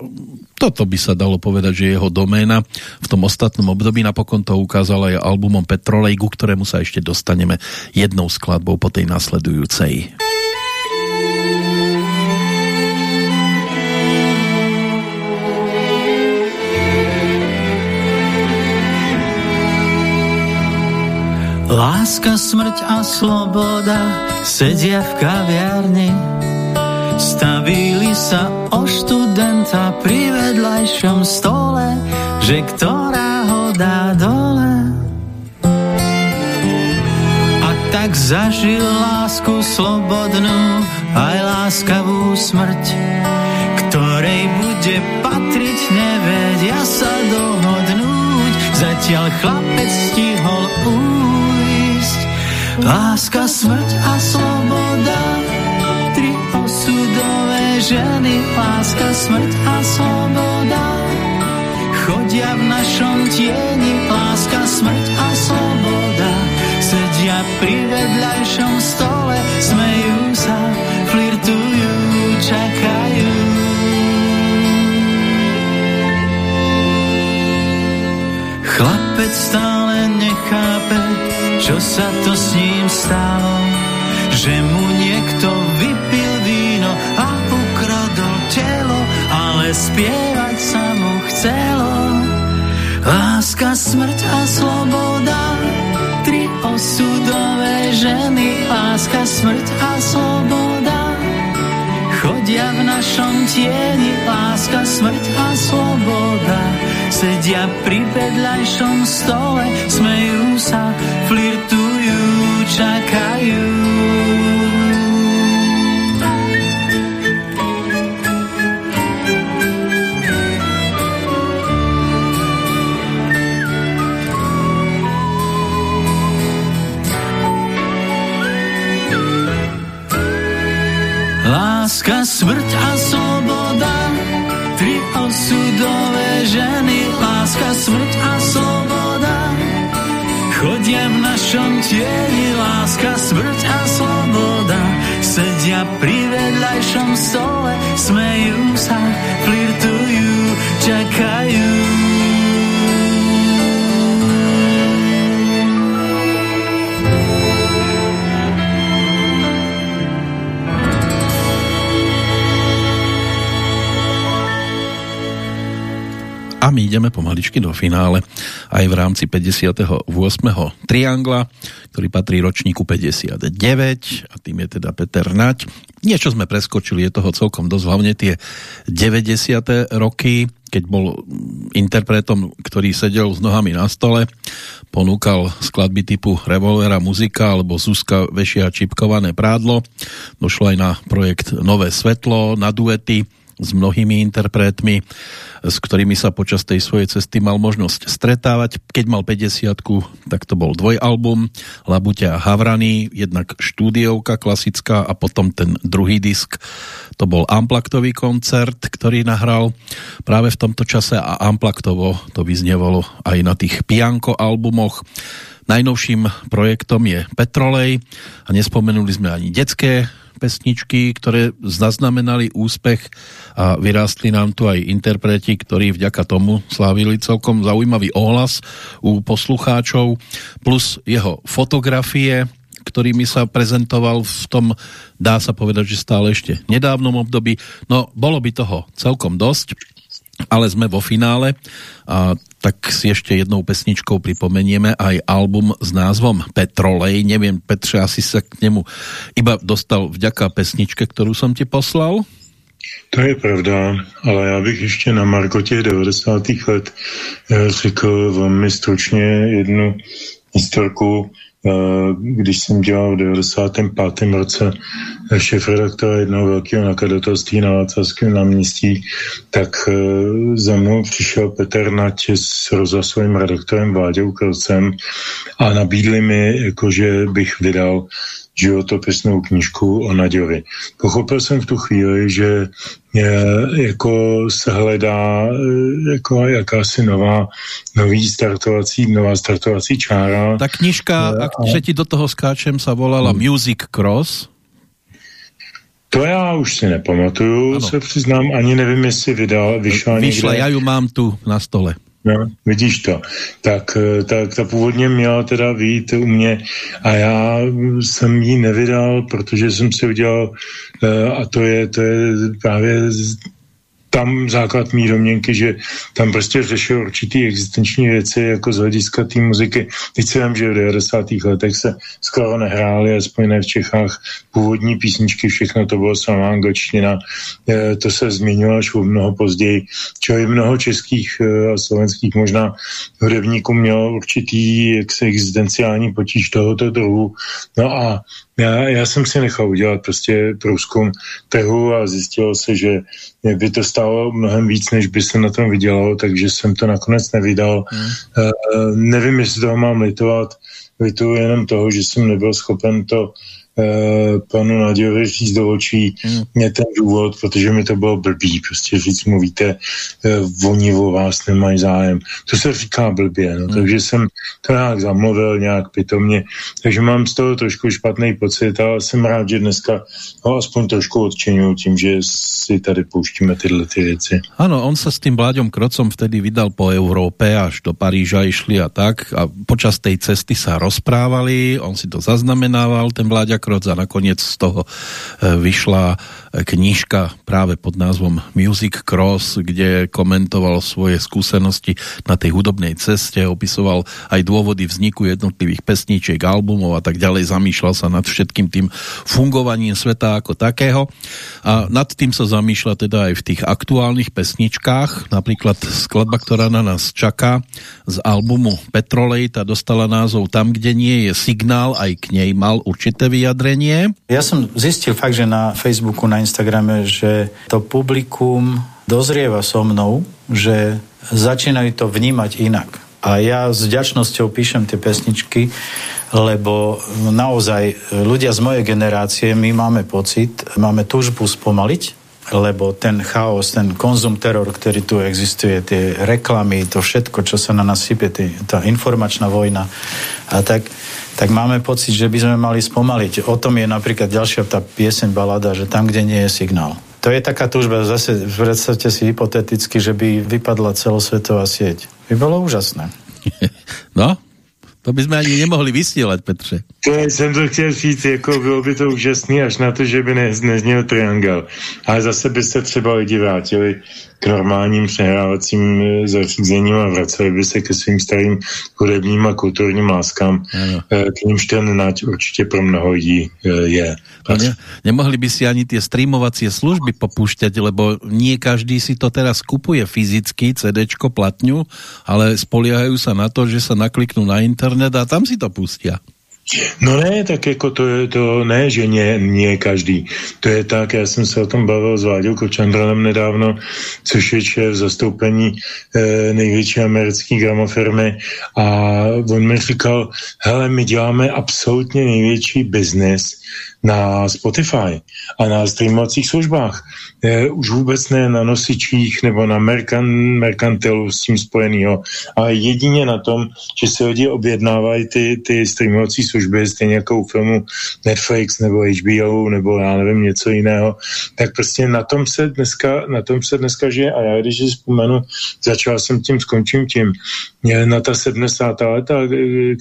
toto by sa dalo povedať, že jeho doména v tom ostatnom období napokon to ukázal aj albumom Petrolej, ku ktorému sa ešte dostaneme jednou skladbou po tej nasledujúcej. Láska, smrť a sloboda sedia v kaviarni. Stavili sa o študenta pri vedľajšom stole, že ktorá ho dá dole. A tak zažil lásku slobodnú, aj láskavú smrť, ktorej bude patriť, nevedia sa dohodnúť. Zatiaľ chlapec stihol. Láska, smrť a sloboda, tri osudové ženy, láska, smrť a sloboda. Chodia v našom tieni, láska, smrť a sloboda. Sedia pri vedľajšom stole, smejú sa, flirtujú, čakajú. Chlapec stále nechápe, čo sa to s ním stalo, že mu niekto vypil víno a ukradol telo, ale spievať sa mu chcelo. Láska, smrť a sloboda, tri osudové ženy, láska, smrť a sloboda. Chodia v našom tieni, láska, smrť a sloboda. Sedia pri vedľajšom stole, smejú sa, flirtujú, čakajú. Láska, smrť a láska, smrť a sloboda. Chodia v našom tieni, láska, smrť a sloboda. Sedia pri vedľajšom stole, smejú sa, flirtujú, čakajú. A my ideme pomaličky do finále aj v rámci 58. triangla, ktorý patrí ročníku 59 a tým je teda Peter Nať. Niečo sme preskočili, je toho celkom dosť, hlavne tie 90. roky, keď bol interpretom, ktorý sedel s nohami na stole, ponúkal skladby typu Revolvera muzika alebo Zuzka vešia čipkované prádlo. Došlo aj na projekt Nové svetlo, na duety, s mnohými interpretmi, s ktorými sa počas tej svojej cesty mal možnosť stretávať. Keď mal 50 tak to bol dvojalbum Labuťa a Havrany, jednak štúdiovka klasická a potom ten druhý disk, to bol Amplaktový koncert, ktorý nahral práve v tomto čase a Amplaktovo to vyznievalo aj na tých Pianko albumoch. Najnovším projektom je Petrolej a nespomenuli sme ani detské pesničky, ktoré zaznamenali úspech a vyrástli nám tu aj interpreti, ktorí vďaka tomu slávili celkom zaujímavý ohlas u poslucháčov, plus jeho fotografie, ktorými sa prezentoval v tom, dá sa povedať, že stále ešte nedávnom období. No, bolo by toho celkom dosť, ale sme vo finále a tak si ešte jednou pesničkou pripomenieme aj album s názvom Petrolej. Neviem, Petře, asi sa k nemu iba dostal vďaka pesničke, ktorú som ti poslal. To je pravda, ale já bych ještě na Marko těch 90. let eh, řekl velmi stručně jednu historku, když jsem dělal v 95. roce šéf-redaktora jednoho velkého nakladatelství na Václavském náměstí, tak eh, za mnou přišel Petr Nať s rozhlasovým redaktorem Váďou Krocem a nabídli mi, jako, že bych vydal životopisnou knížku o Naďovi. Pochopil jsem v tu chvíli, že je, jako se hledá jako jakási nová, nový startovací, nová startovací čára. Ta knižka, a, že ti do toho skáčem, sa volala hmm. Music Cross. To já už si nepamatuju, ano. se přiznám, ani nevím, jestli vydal, vyšla, vyšla někde. já ju mám tu na stole. No, vidíš to. Tak, eh, tak ta původně měla teda vít u mě a já jsem ji nevydal, protože jsem si udělal, eh, a to je, to je právě tam základ mý domněnky, že tam prostě řešil určitý existenční věci jako z hlediska té muziky. Teď si vím, že v 90. letech se skoro nehrály, aspoň ne v Čechách, původní písničky, všechno to bylo samá angličtina. E, to se změnilo až o mnoho později. I mnoho českých e, a slovenských možná hudebníků mělo určitý jaksi existenciální potíž tohoto druhu. No a já, já jsem si nechal udělat prostě průzkum trhu a zjistilo se, že by to stálo mnohem víc, než by se na tom vydělalo, takže jsem to nakonec nevydal. Hmm. Uh, nevím, jestli toho mám litovat, lituju jenom toho, že jsem nebyl schopen to panu Nadějovi říct do očí hmm. mě ten důvod, protože mi to bylo blbý, prostě říct mu, víte, uh, oni o vás nemají zájem. To se říká blbě, no, hmm. takže jsem to nějak zamluvil, nějak pitomně, takže mám z toho trošku špatný pocit, ale jsem rád, že dneska ho aspoň trošku odčeňuju tím, že si tady pouštíme tyhle ty věci. Ano, on se s tím Vláďom Krocom vtedy vydal po Európe, až do Paríža išli a tak a počas tej cesty sa rozprávali, on si to zaznamenával, ten Vláďa Krodz a nakoniec z toho e, vyšla knižka práve pod názvom Music Cross, kde komentoval svoje skúsenosti na tej hudobnej ceste, opisoval aj dôvody vzniku jednotlivých pesníčiek, albumov a tak ďalej, zamýšľal sa nad všetkým tým fungovaním sveta ako takého a nad tým sa zamýšľa teda aj v tých aktuálnych pesničkách, napríklad skladba, ktorá na nás čaká z albumu Petrolej, tá dostala názov Tam, kde nie je signál, aj k nej mal určité vyjadrenie. Ja som zistil fakt, že na Facebooku, na Instagrame, že to publikum dozrieva so mnou, že začínajú to vnímať inak. A ja s vďačnosťou píšem tie pesničky, lebo naozaj ľudia z mojej generácie, my máme pocit, máme túžbu spomaliť, lebo ten chaos, ten konzum teror, ktorý tu existuje, tie reklamy, to všetko, čo sa na nás sypie, tá informačná vojna a tak, tak máme pocit, že by sme mali spomaliť. O tom je napríklad ďalšia tá pieseň balada, že tam, kde nie je signál. To je taká túžba, zase predstavte si hypoteticky, že by vypadla celosvetová sieť. By bolo úžasné. <laughs> No, to by sme ani nemohli vysielať, Petře. To je, jsem to chtěl říct, jako bylo by to úžasný až na to, že by ne, nezněl triangel. Ale zase byste třeba lidi vrátili k normálním přehrávacím e, zařízením a vraceli by se ke svým starým hudebním a kulturním láskám. Ano. E, k nímž ten nať určitě pro mnoho lidí e, je. No ne, nemohli by si ani tie streamovacie služby popúšťať, lebo nie každý si to teraz kupuje fyzicky, CDčko, platňu, ale spoliehajú sa na to, že sa nakliknú na internet a tam si to pustia. No ne, tak jako to je to, ne, že nie, nie každý. To je tak, já jsem se o tom bavil s Váďou Kočandranem nedávno, což je v zastoupení e, největší americké gramofirmy a on mi říkal, hele, my děláme absolutně největší biznis na Spotify a na streamovacích službách. E, už vůbec ne na nosičích nebo na merkan, merkantilu s tím spojenýho, ale jedině na tom, že se lidi objednávají ty, ty streamovací služby, stejně jako u filmu Netflix nebo HBO nebo já nevím něco jiného, tak prostě na tom se dneska, na tom se dneska žije a já když si vzpomenu, začal jsem tím, skončím tím, na ta 70. leta,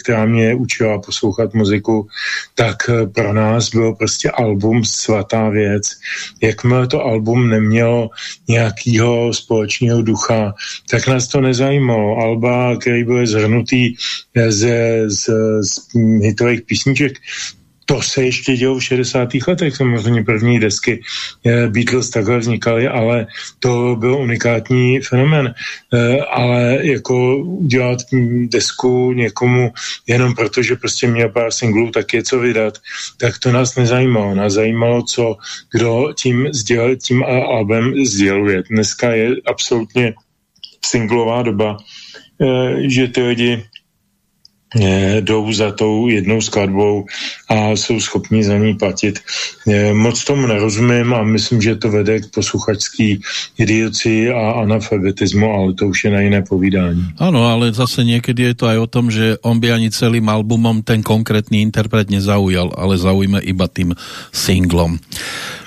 která mě učila poslouchat muziku, tak pro nás bylo prostě album svatá věc. Jakmile to album nemělo nějakého společného ducha, tak nás to nezajímalo. Alba, který byly zhrnutý ze, z, z hitových písniček, to se ještě dělo v 60. letech, samozřejmě první desky eh, Beatles takhle vznikaly, ale to byl unikátní fenomen. Eh, ale jako udělat desku někomu jenom proto, že prostě měl pár singlů, tak je co vydat, tak to nás nezajímalo. Nás zajímalo, co kdo tím, sděl, tím albem sděluje. Dneska je absolutně singlová doba, eh, že ty lidi jdou za tou jednou skladbou a jsou schopni za ní platit. Moc tomu nerozumím a myslím, že to vede k posluchačský idioci a analfabetismu, ale to už je na jiné povídání. Ano, ale zase někdy je to aj o tom, že on by ani celým albumom ten konkrétní interpret nezaujal, ale zaujme iba tým singlom.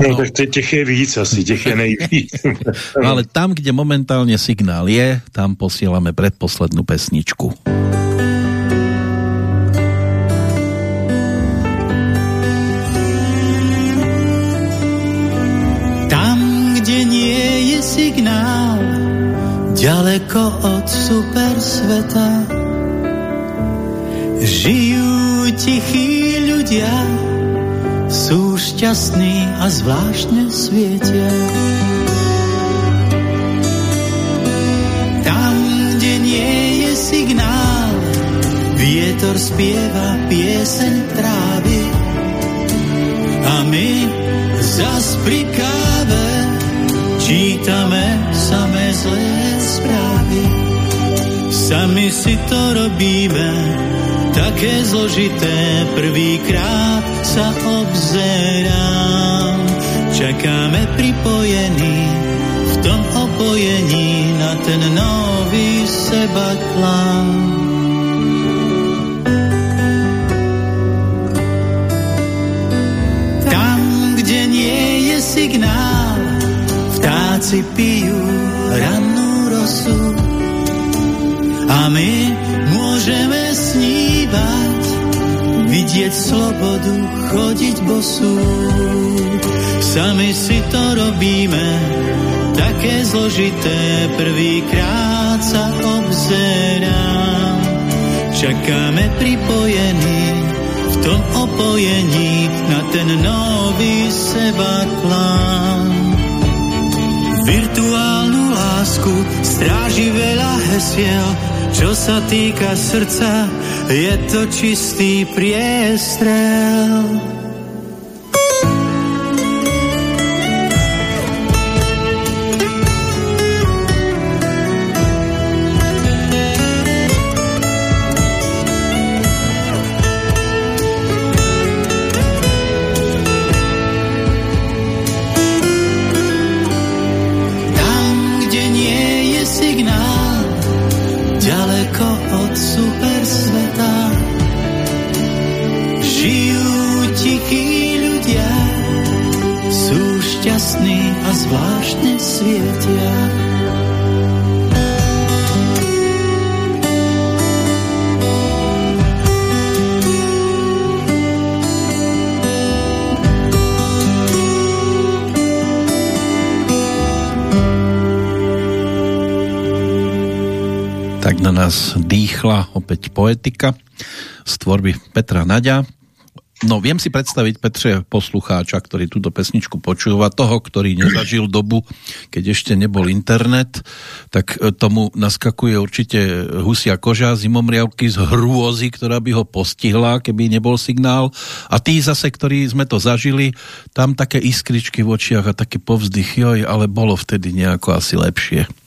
No, no tak těch je víc asi, těch je nejvíc. <laughs> ale tam, kde momentálně signál je, tam posíláme predposlednú pesničku. Ďaleko od super sveta. Žijú tichí ľudia, sú šťastní a zvláštne svietia. Tam, kde nie je signál, vietor spieva pieseň trávy a my zas pri káve čítame samé zlé správy. Sami si to robíme, také zložité, prvýkrát sa obzerám. Čakáme pripojení v tom opojení na ten nový seba tlám. Tam, kde nie je signál, vtáci pijú rannú rosu a my môžeme snívať, vidieť slobodu, chodiť bosú. Sami si to robíme, také zložité, prvýkrát sa obzerám. Čakáme pripojení v tom opojení na ten nový seba klán. Virtuálnu lásku stráži veľa hesiel, čo sa týka srdca, je to čistý priestrel. Na nás dýchla opäť poetika z tvorby Petra Naďa. No viem si predstaviť Petre poslucháča, ktorý túto pesničku počúva, toho, ktorý nezažil dobu, keď ešte nebol internet, tak e, tomu naskakuje určite husia koža, zimomriavky z hrôzy, ktorá by ho postihla, keby nebol signál. A tí zase, ktorí sme to zažili, tam také iskričky v očiach a taký povzdych, joj, ale bolo vtedy nejako asi lepšie.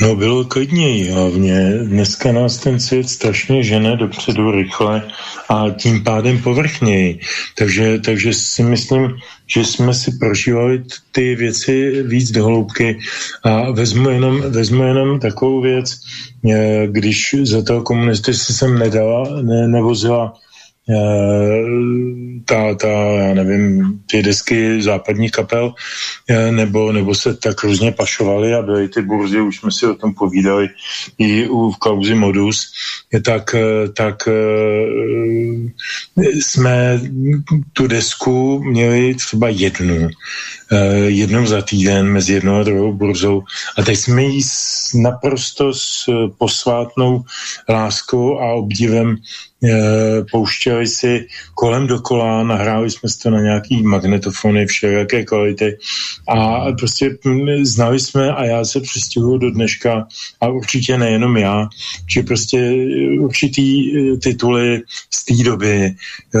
No bylo klidněji hlavně. Dneska nás ten svět strašně žene dopředu rychle a tím pádem povrchněji. Takže, takže si myslím, že jsme si prožívali ty věci víc do hloubky a vezmu jenom, vezmu jenom takovou věc, eh, když za toho komunisty si sem nedala, ne, nevozila ta, ta, já nevím, ty desky západních kapel, eh, nebo, nebo se tak různě pašovaly a byly ty burzy, už jsme si o tom povídali i u v kauzi Modus, tak, eh, tak eh, jsme tu desku měli třeba jednu, eh, jednou za týden mezi jednou a druhou burzou a teď jsme ji naprosto s posvátnou láskou a obdivem eh, pouštěli si kolem dokola, nahráli jsme to na nějaký magnetofony všelijaké kvality a prostě znali jsme a já se přistihuju do dneška a určitě nejenom já, že prostě určitý eh, tituly z té doby eh,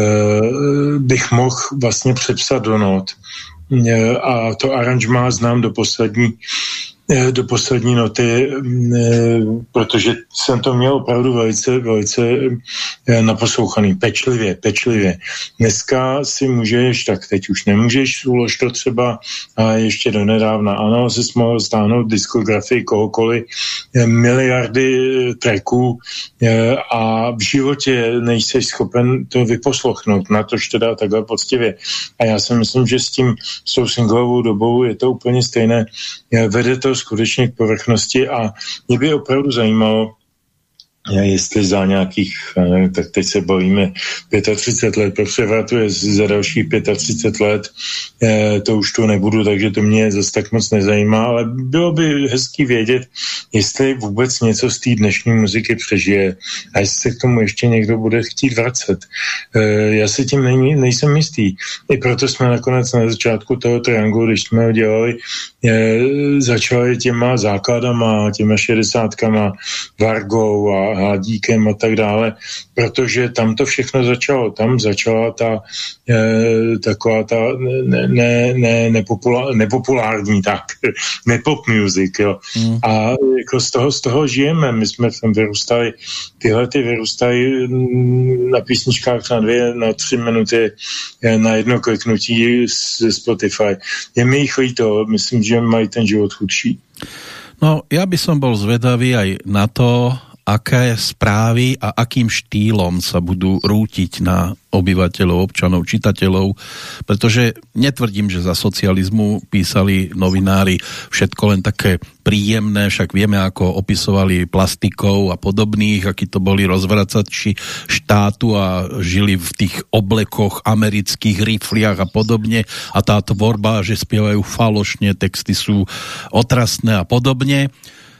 bych mohl vlastně přepsat do not. Eh, A to aranžmá znám do poslední do poslední noty, mm, eh, protože jsem to měl opravdu velice, velice eh, naposlouchaný, pečlivě, pečlivě. Dneska si můžeš, tak teď už nemůžeš, ulož to třeba a ještě do nedávna, ano, si mohl stáhnout diskografii kohokoliv, eh, miliardy eh, tracků eh, a v životě nejseš schopen to vyposlochnout, na tož teda takhle poctivě. A já si myslím, že s tím, s tou singlovou dobou je to úplně stejné. Eh, Vede to skutečně k povrchnosti a mě by opravdu zajímalo, jestli za nějakých, tak teď se bavíme 35 let, je za dalších 35 let, eh, to už tu nebudu, takže to mě zase tak moc nezajímá, ale bylo by hezký vědět, jestli vůbec něco z té dnešní muziky přežije a jestli se k tomu ještě někdo bude chtít vracet. Eh, já si tím nej, nejsem jistý. I proto jsme nakonec na začátku toho trianglu, když jsme ho dělali, eh, začali těma základama, těma šedesátkama, Vargou a Hladíkem a tak dále, protože tam to všechno začalo. Tam začala ta e, taková ta ne, ne, ne, nepopulár, nepopulární tak, <laughs> nepop music, jo. Mm. A jako z toho, z toho žijeme. My jsme tam vyrůstali, tyhle ty vyrůstají mm, na písničkách na dvě, na tři minuty e, na jedno kliknutí z Spotify. Je mi jich líto, myslím, že mají ten život chudší. No, ja by som bol zvedavý aj na to, aké správy a akým štýlom sa budú rútiť na obyvateľov, občanov, čitateľov, pretože netvrdím, že za socializmu písali novinári všetko len také príjemné, však vieme, ako opisovali plastikov a podobných, akí to boli rozvracači štátu a žili v tých oblekoch amerických rifliach a podobne. A tá tvorba, že spievajú falošne, texty sú otrasné a podobne,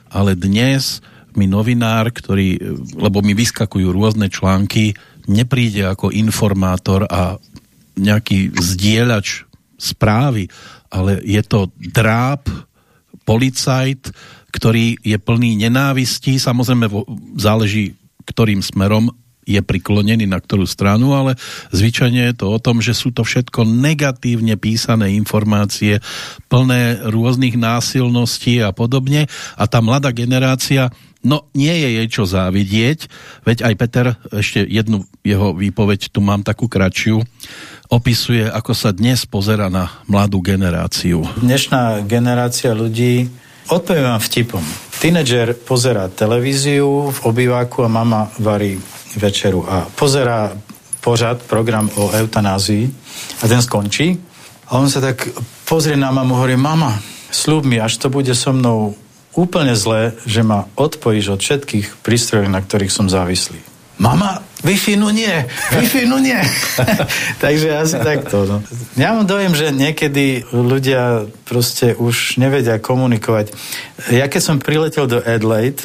ale dnes mi novinár, ktorý, lebo mi vyskakujú rôzne články, nepríde ako informátor a nejaký zdieľač správy, ale je to dráp, policajt, ktorý je plný nenávistí, samozrejme záleží ktorým smerom je priklonený na ktorú stranu, ale zvyčajne je to o tom, že sú to všetko negatívne písané informácie, plné rôznych násilností a podobne a tá mladá generácia No, nie je jej čo závidieť, veď aj Peter, ešte jednu jeho výpoveď, tu mám takú kratšiu, opisuje, ako sa dnes pozera na mladú generáciu. Dnešná generácia ľudí, odpoviem vám vtipom. Tínedžer pozerá televíziu v obýváku a mama varí večeru a pozerá pořad, program o eutanázii a ten skončí a on sa tak pozrie na mamu a hovorí, mama, slúb mi, až to bude so mnou úplne zlé, že ma odpojíš od všetkých prístrojov, na ktorých som závislý. Mama, Wi-Fi no nie, Wi-Fi no nie. <laughs> Takže asi takto. No. Ja mám dojem, že niekedy ľudia proste už nevedia komunikovať. Ja keď som priletel do Adelaide,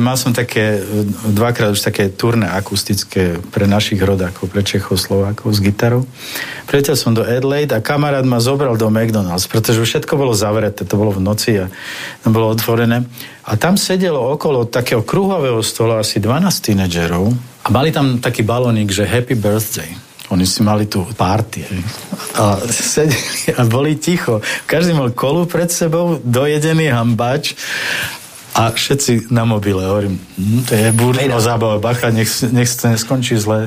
mal som také, e, dvakrát už také turné akustické pre našich rodákov, pre Čechov, Slovákov s gitarou. Priletel som do Adelaide a kamarát ma zobral do McDonald's, pretože všetko bolo zavreté, to bolo v noci a to bolo otvorené. A tam sedelo okolo takého kruhového stola asi 12 tínedžerov a mali tam taký balónik, že Happy Birthday. Oni si mali tu party a sedeli a boli ticho. Každý mal kolu pred sebou, dojedený hambač a všetci na mobile. Hovorím, hm, to je burno zábava, bacha, nech, nech to neskončí zle.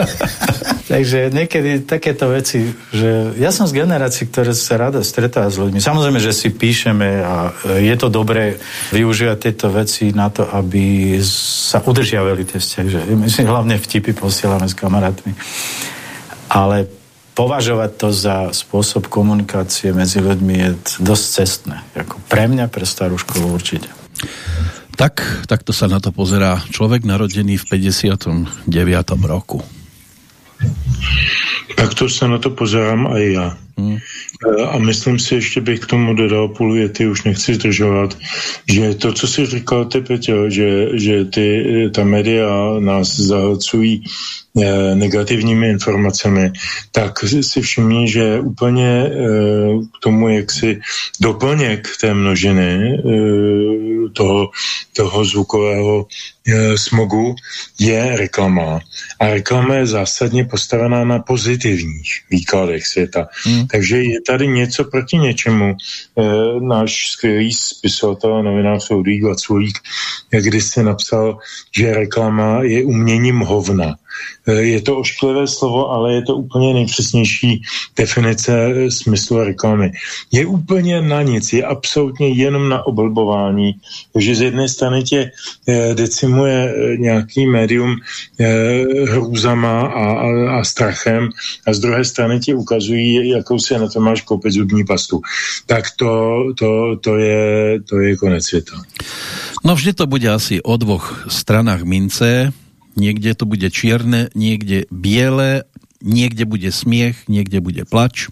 <laughs> Takže niekedy takéto veci, že ja som z generácií, ktoré sa rada stretáva s ľuďmi. Samozrejme, že si píšeme a je to dobré využívať tieto veci na to, aby sa udržiavali tie vzťahy. Že my si hlavne vtipy posielame s kamarátmi. Ale považovať to za spôsob komunikácie medzi ľuďmi je dosť cestné. Jako pre mňa, pre starú školu určite. Tak, takto sa na to pozerá človek narodený v 59. roku. Tak to se na to pozerám aj já. Hmm. A myslím si, ještě bych k tomu dodal půl věty, už nechci zdržovat, že to, co si říkal ty, Peťo, že, že ty, ta média nás zahlcují Eh, negativními informacemi, tak si všimni, že úplně eh, k tomu, jak si doplněk té množiny eh, toho, toho zvukového smogu je reklama. A reklama je zásadně postavená na pozitivních výkladech světa. Hmm. Takže je tady něco proti něčemu. náš skvělý spisovatel a novinář Soudík Vaculík když se napsal, že reklama je uměním hovna. Eh, je to ošklivé slovo, ale je to úplně nejpřesnější definice eh, smyslu reklamy. Je úplně na nic, je absolutně jenom na oblbování, takže z jedné strany tě eh, decimuje nějaký médium hrůzama a, a, a strachem a z druhé strany ti ukazují, jakou si na to máš koupit zubní pastu. Tak to, to, to, je, to je konec světa. No vždy to bude asi o dvoch stranách mince. Niekde to bude čierne, niekde biele, niekde bude smiech, niekde bude plač.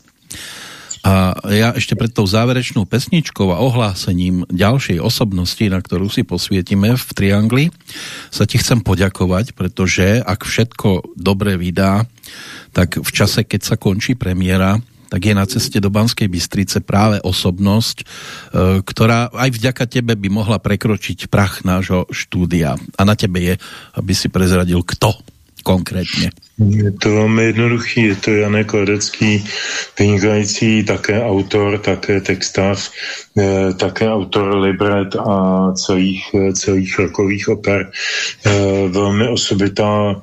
A ja ešte pred tou záverečnou pesničkou a ohlásením ďalšej osobnosti, na ktorú si posvietime v Triangli, sa ti chcem poďakovať, pretože ak všetko dobre vydá, tak v čase, keď sa končí premiéra, tak je na ceste do Banskej Bystrice práve osobnosť, e, ktorá aj vďaka tebe by mohla prekročiť prach nášho štúdia. A na tebe je, aby si prezradil, kto konkrétně. Je to velmi jednoduchý, je to Janek Ledecký, vynikající také autor, také textař, eh, také autor libret a celých, eh, celých rokových oper. Eh, velmi osobitá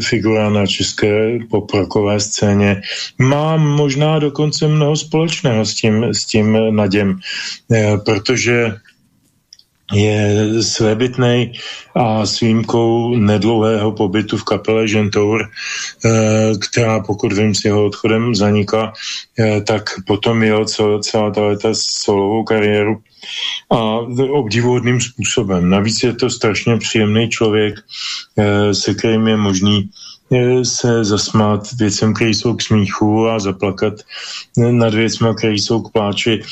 figura na české poprokové scéně. Má možná dokonce mnoho společného s tím, s tím Naděm, protože je svébytnej a s výjimkou nedlouhého pobytu v kapele Žentour, eh, která pokud vím s jeho odchodem zanikla, eh, tak potom jel celá ta leta solovou kariéru a obdivuhodným způsobem. Navíc je to strašně příjemný člověk, eh, se kterým je možný se zasmát věcem, které jsou k smíchu a zaplakat nad věcmi, které jsou k pláči.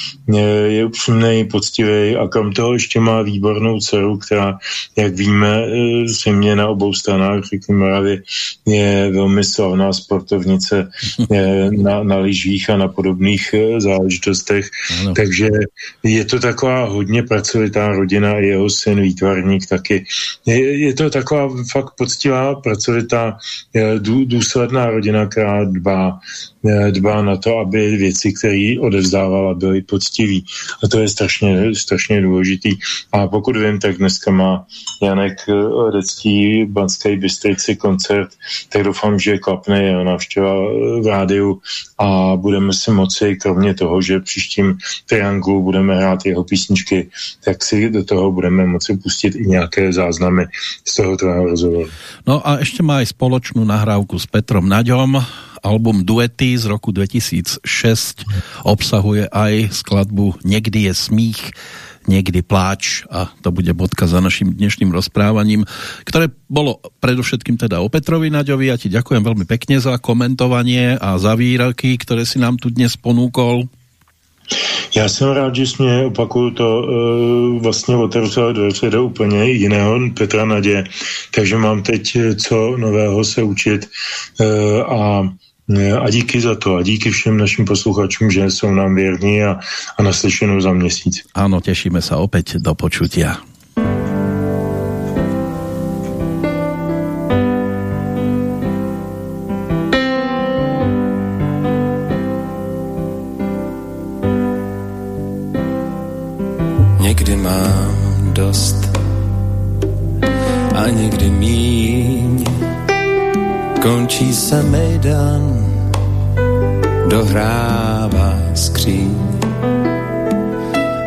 Je upřímný, poctivý a kam toho ještě má výbornou dceru, která, jak víme, se mě na obou stranách řeky Moravy je velmi slavná sportovnice <laughs> na, na lyžích a na podobných eh, záležitostech. Ano. Takže je to taková hodně pracovitá rodina, jeho syn výtvarník taky. Je, je to taková fakt poctivá, pracovitá důsledná rodina, která dbá, dbá na to, aby věci, které odevzdávala, byly poctiví. A to je strašně, strašně důležitý. A pokud vím, tak dneska má Janek Ledecký Banské Bystrici koncert, tak doufám, že klapne jeho návštěva v rádiu a budeme si moci, kromě toho, že příštím trianglu budeme hrát jeho písničky, tak si do toho budeme moci pustit i nějaké záznamy z toho tvého rozhovoru. No a ještě má i spoločnú nahrávku s Petrom Naďom. Album Duety z roku 2006 obsahuje aj skladbu Niekdy je smích, niekdy pláč a to bude bodka za našim dnešným rozprávaním, ktoré bolo predovšetkým teda o Petrovi Naďovi. Ja ti ďakujem veľmi pekne za komentovanie a za výroky, ktoré si nám tu dnes ponúkol. Já jsem rád, že jsi mě, opakuju to, uh, vlastně otevřel dveře do úplně jiného Petra Nadě, takže mám teď co nového se učit uh, a a díky za to a díky všem našim posluchačům, že jsou nám věrní a, a naslyšenou za měsíc. Ano, těšíme se opět do počutia. dost a někdy míň. Končí se mejdan, dohrává skříň.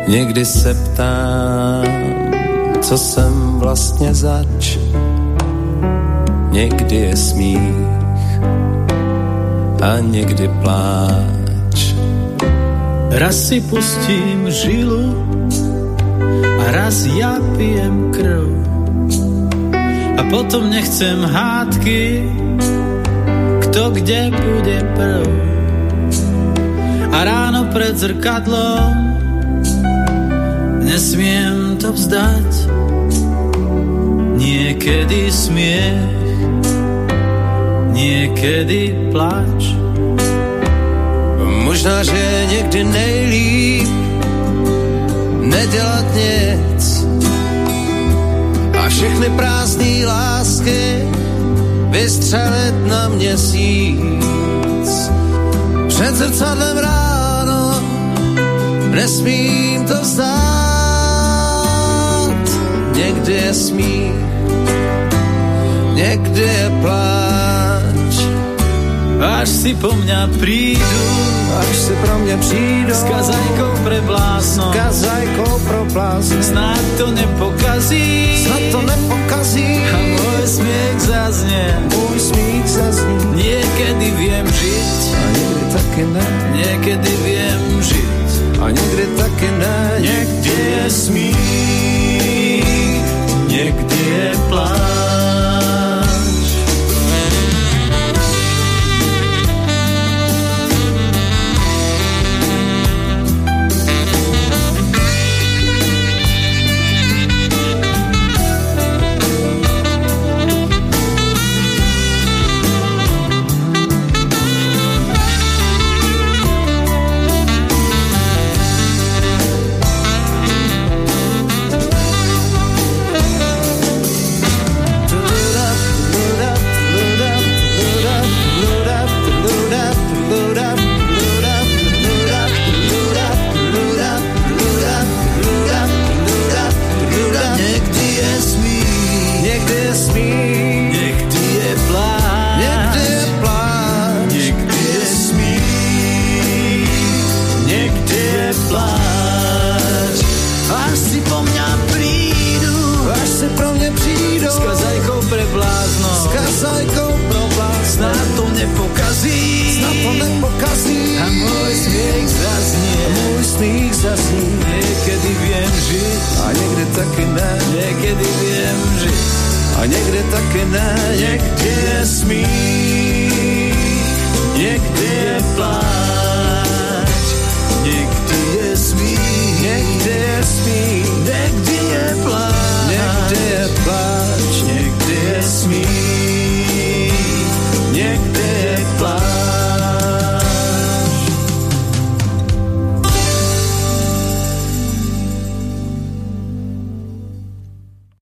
Někdy se ptám, co jsem vlastně zač. Někdy je smích a někdy pláč. Raz si pustím žilu a raz ja pijem krv. A potom nechcem hádky, kto kde bude prv. Ráno pred zrkadlom nesmiem to vzdať. Niekedy smiech, niekedy plač. Možná, že někdy nejlíp nedělat nic a všechny prázdné lásky vystřelit na měsíc. Před zrcadlem ráno nesmím to vzdát. Někde je smích, někde je pláč. Až si po mňa prídu, až si pro mňa prídu, s kazajkou pre blásno, s kazajkou pro blásno, snad to nepokazí, snad to nepokazí, a môj smiech zaznie, môj smiech zaznie, niekedy viem žiť, a niekedy také ne, niekedy viem žiť a někde taky ne. Někdy je smích, někdy je plán.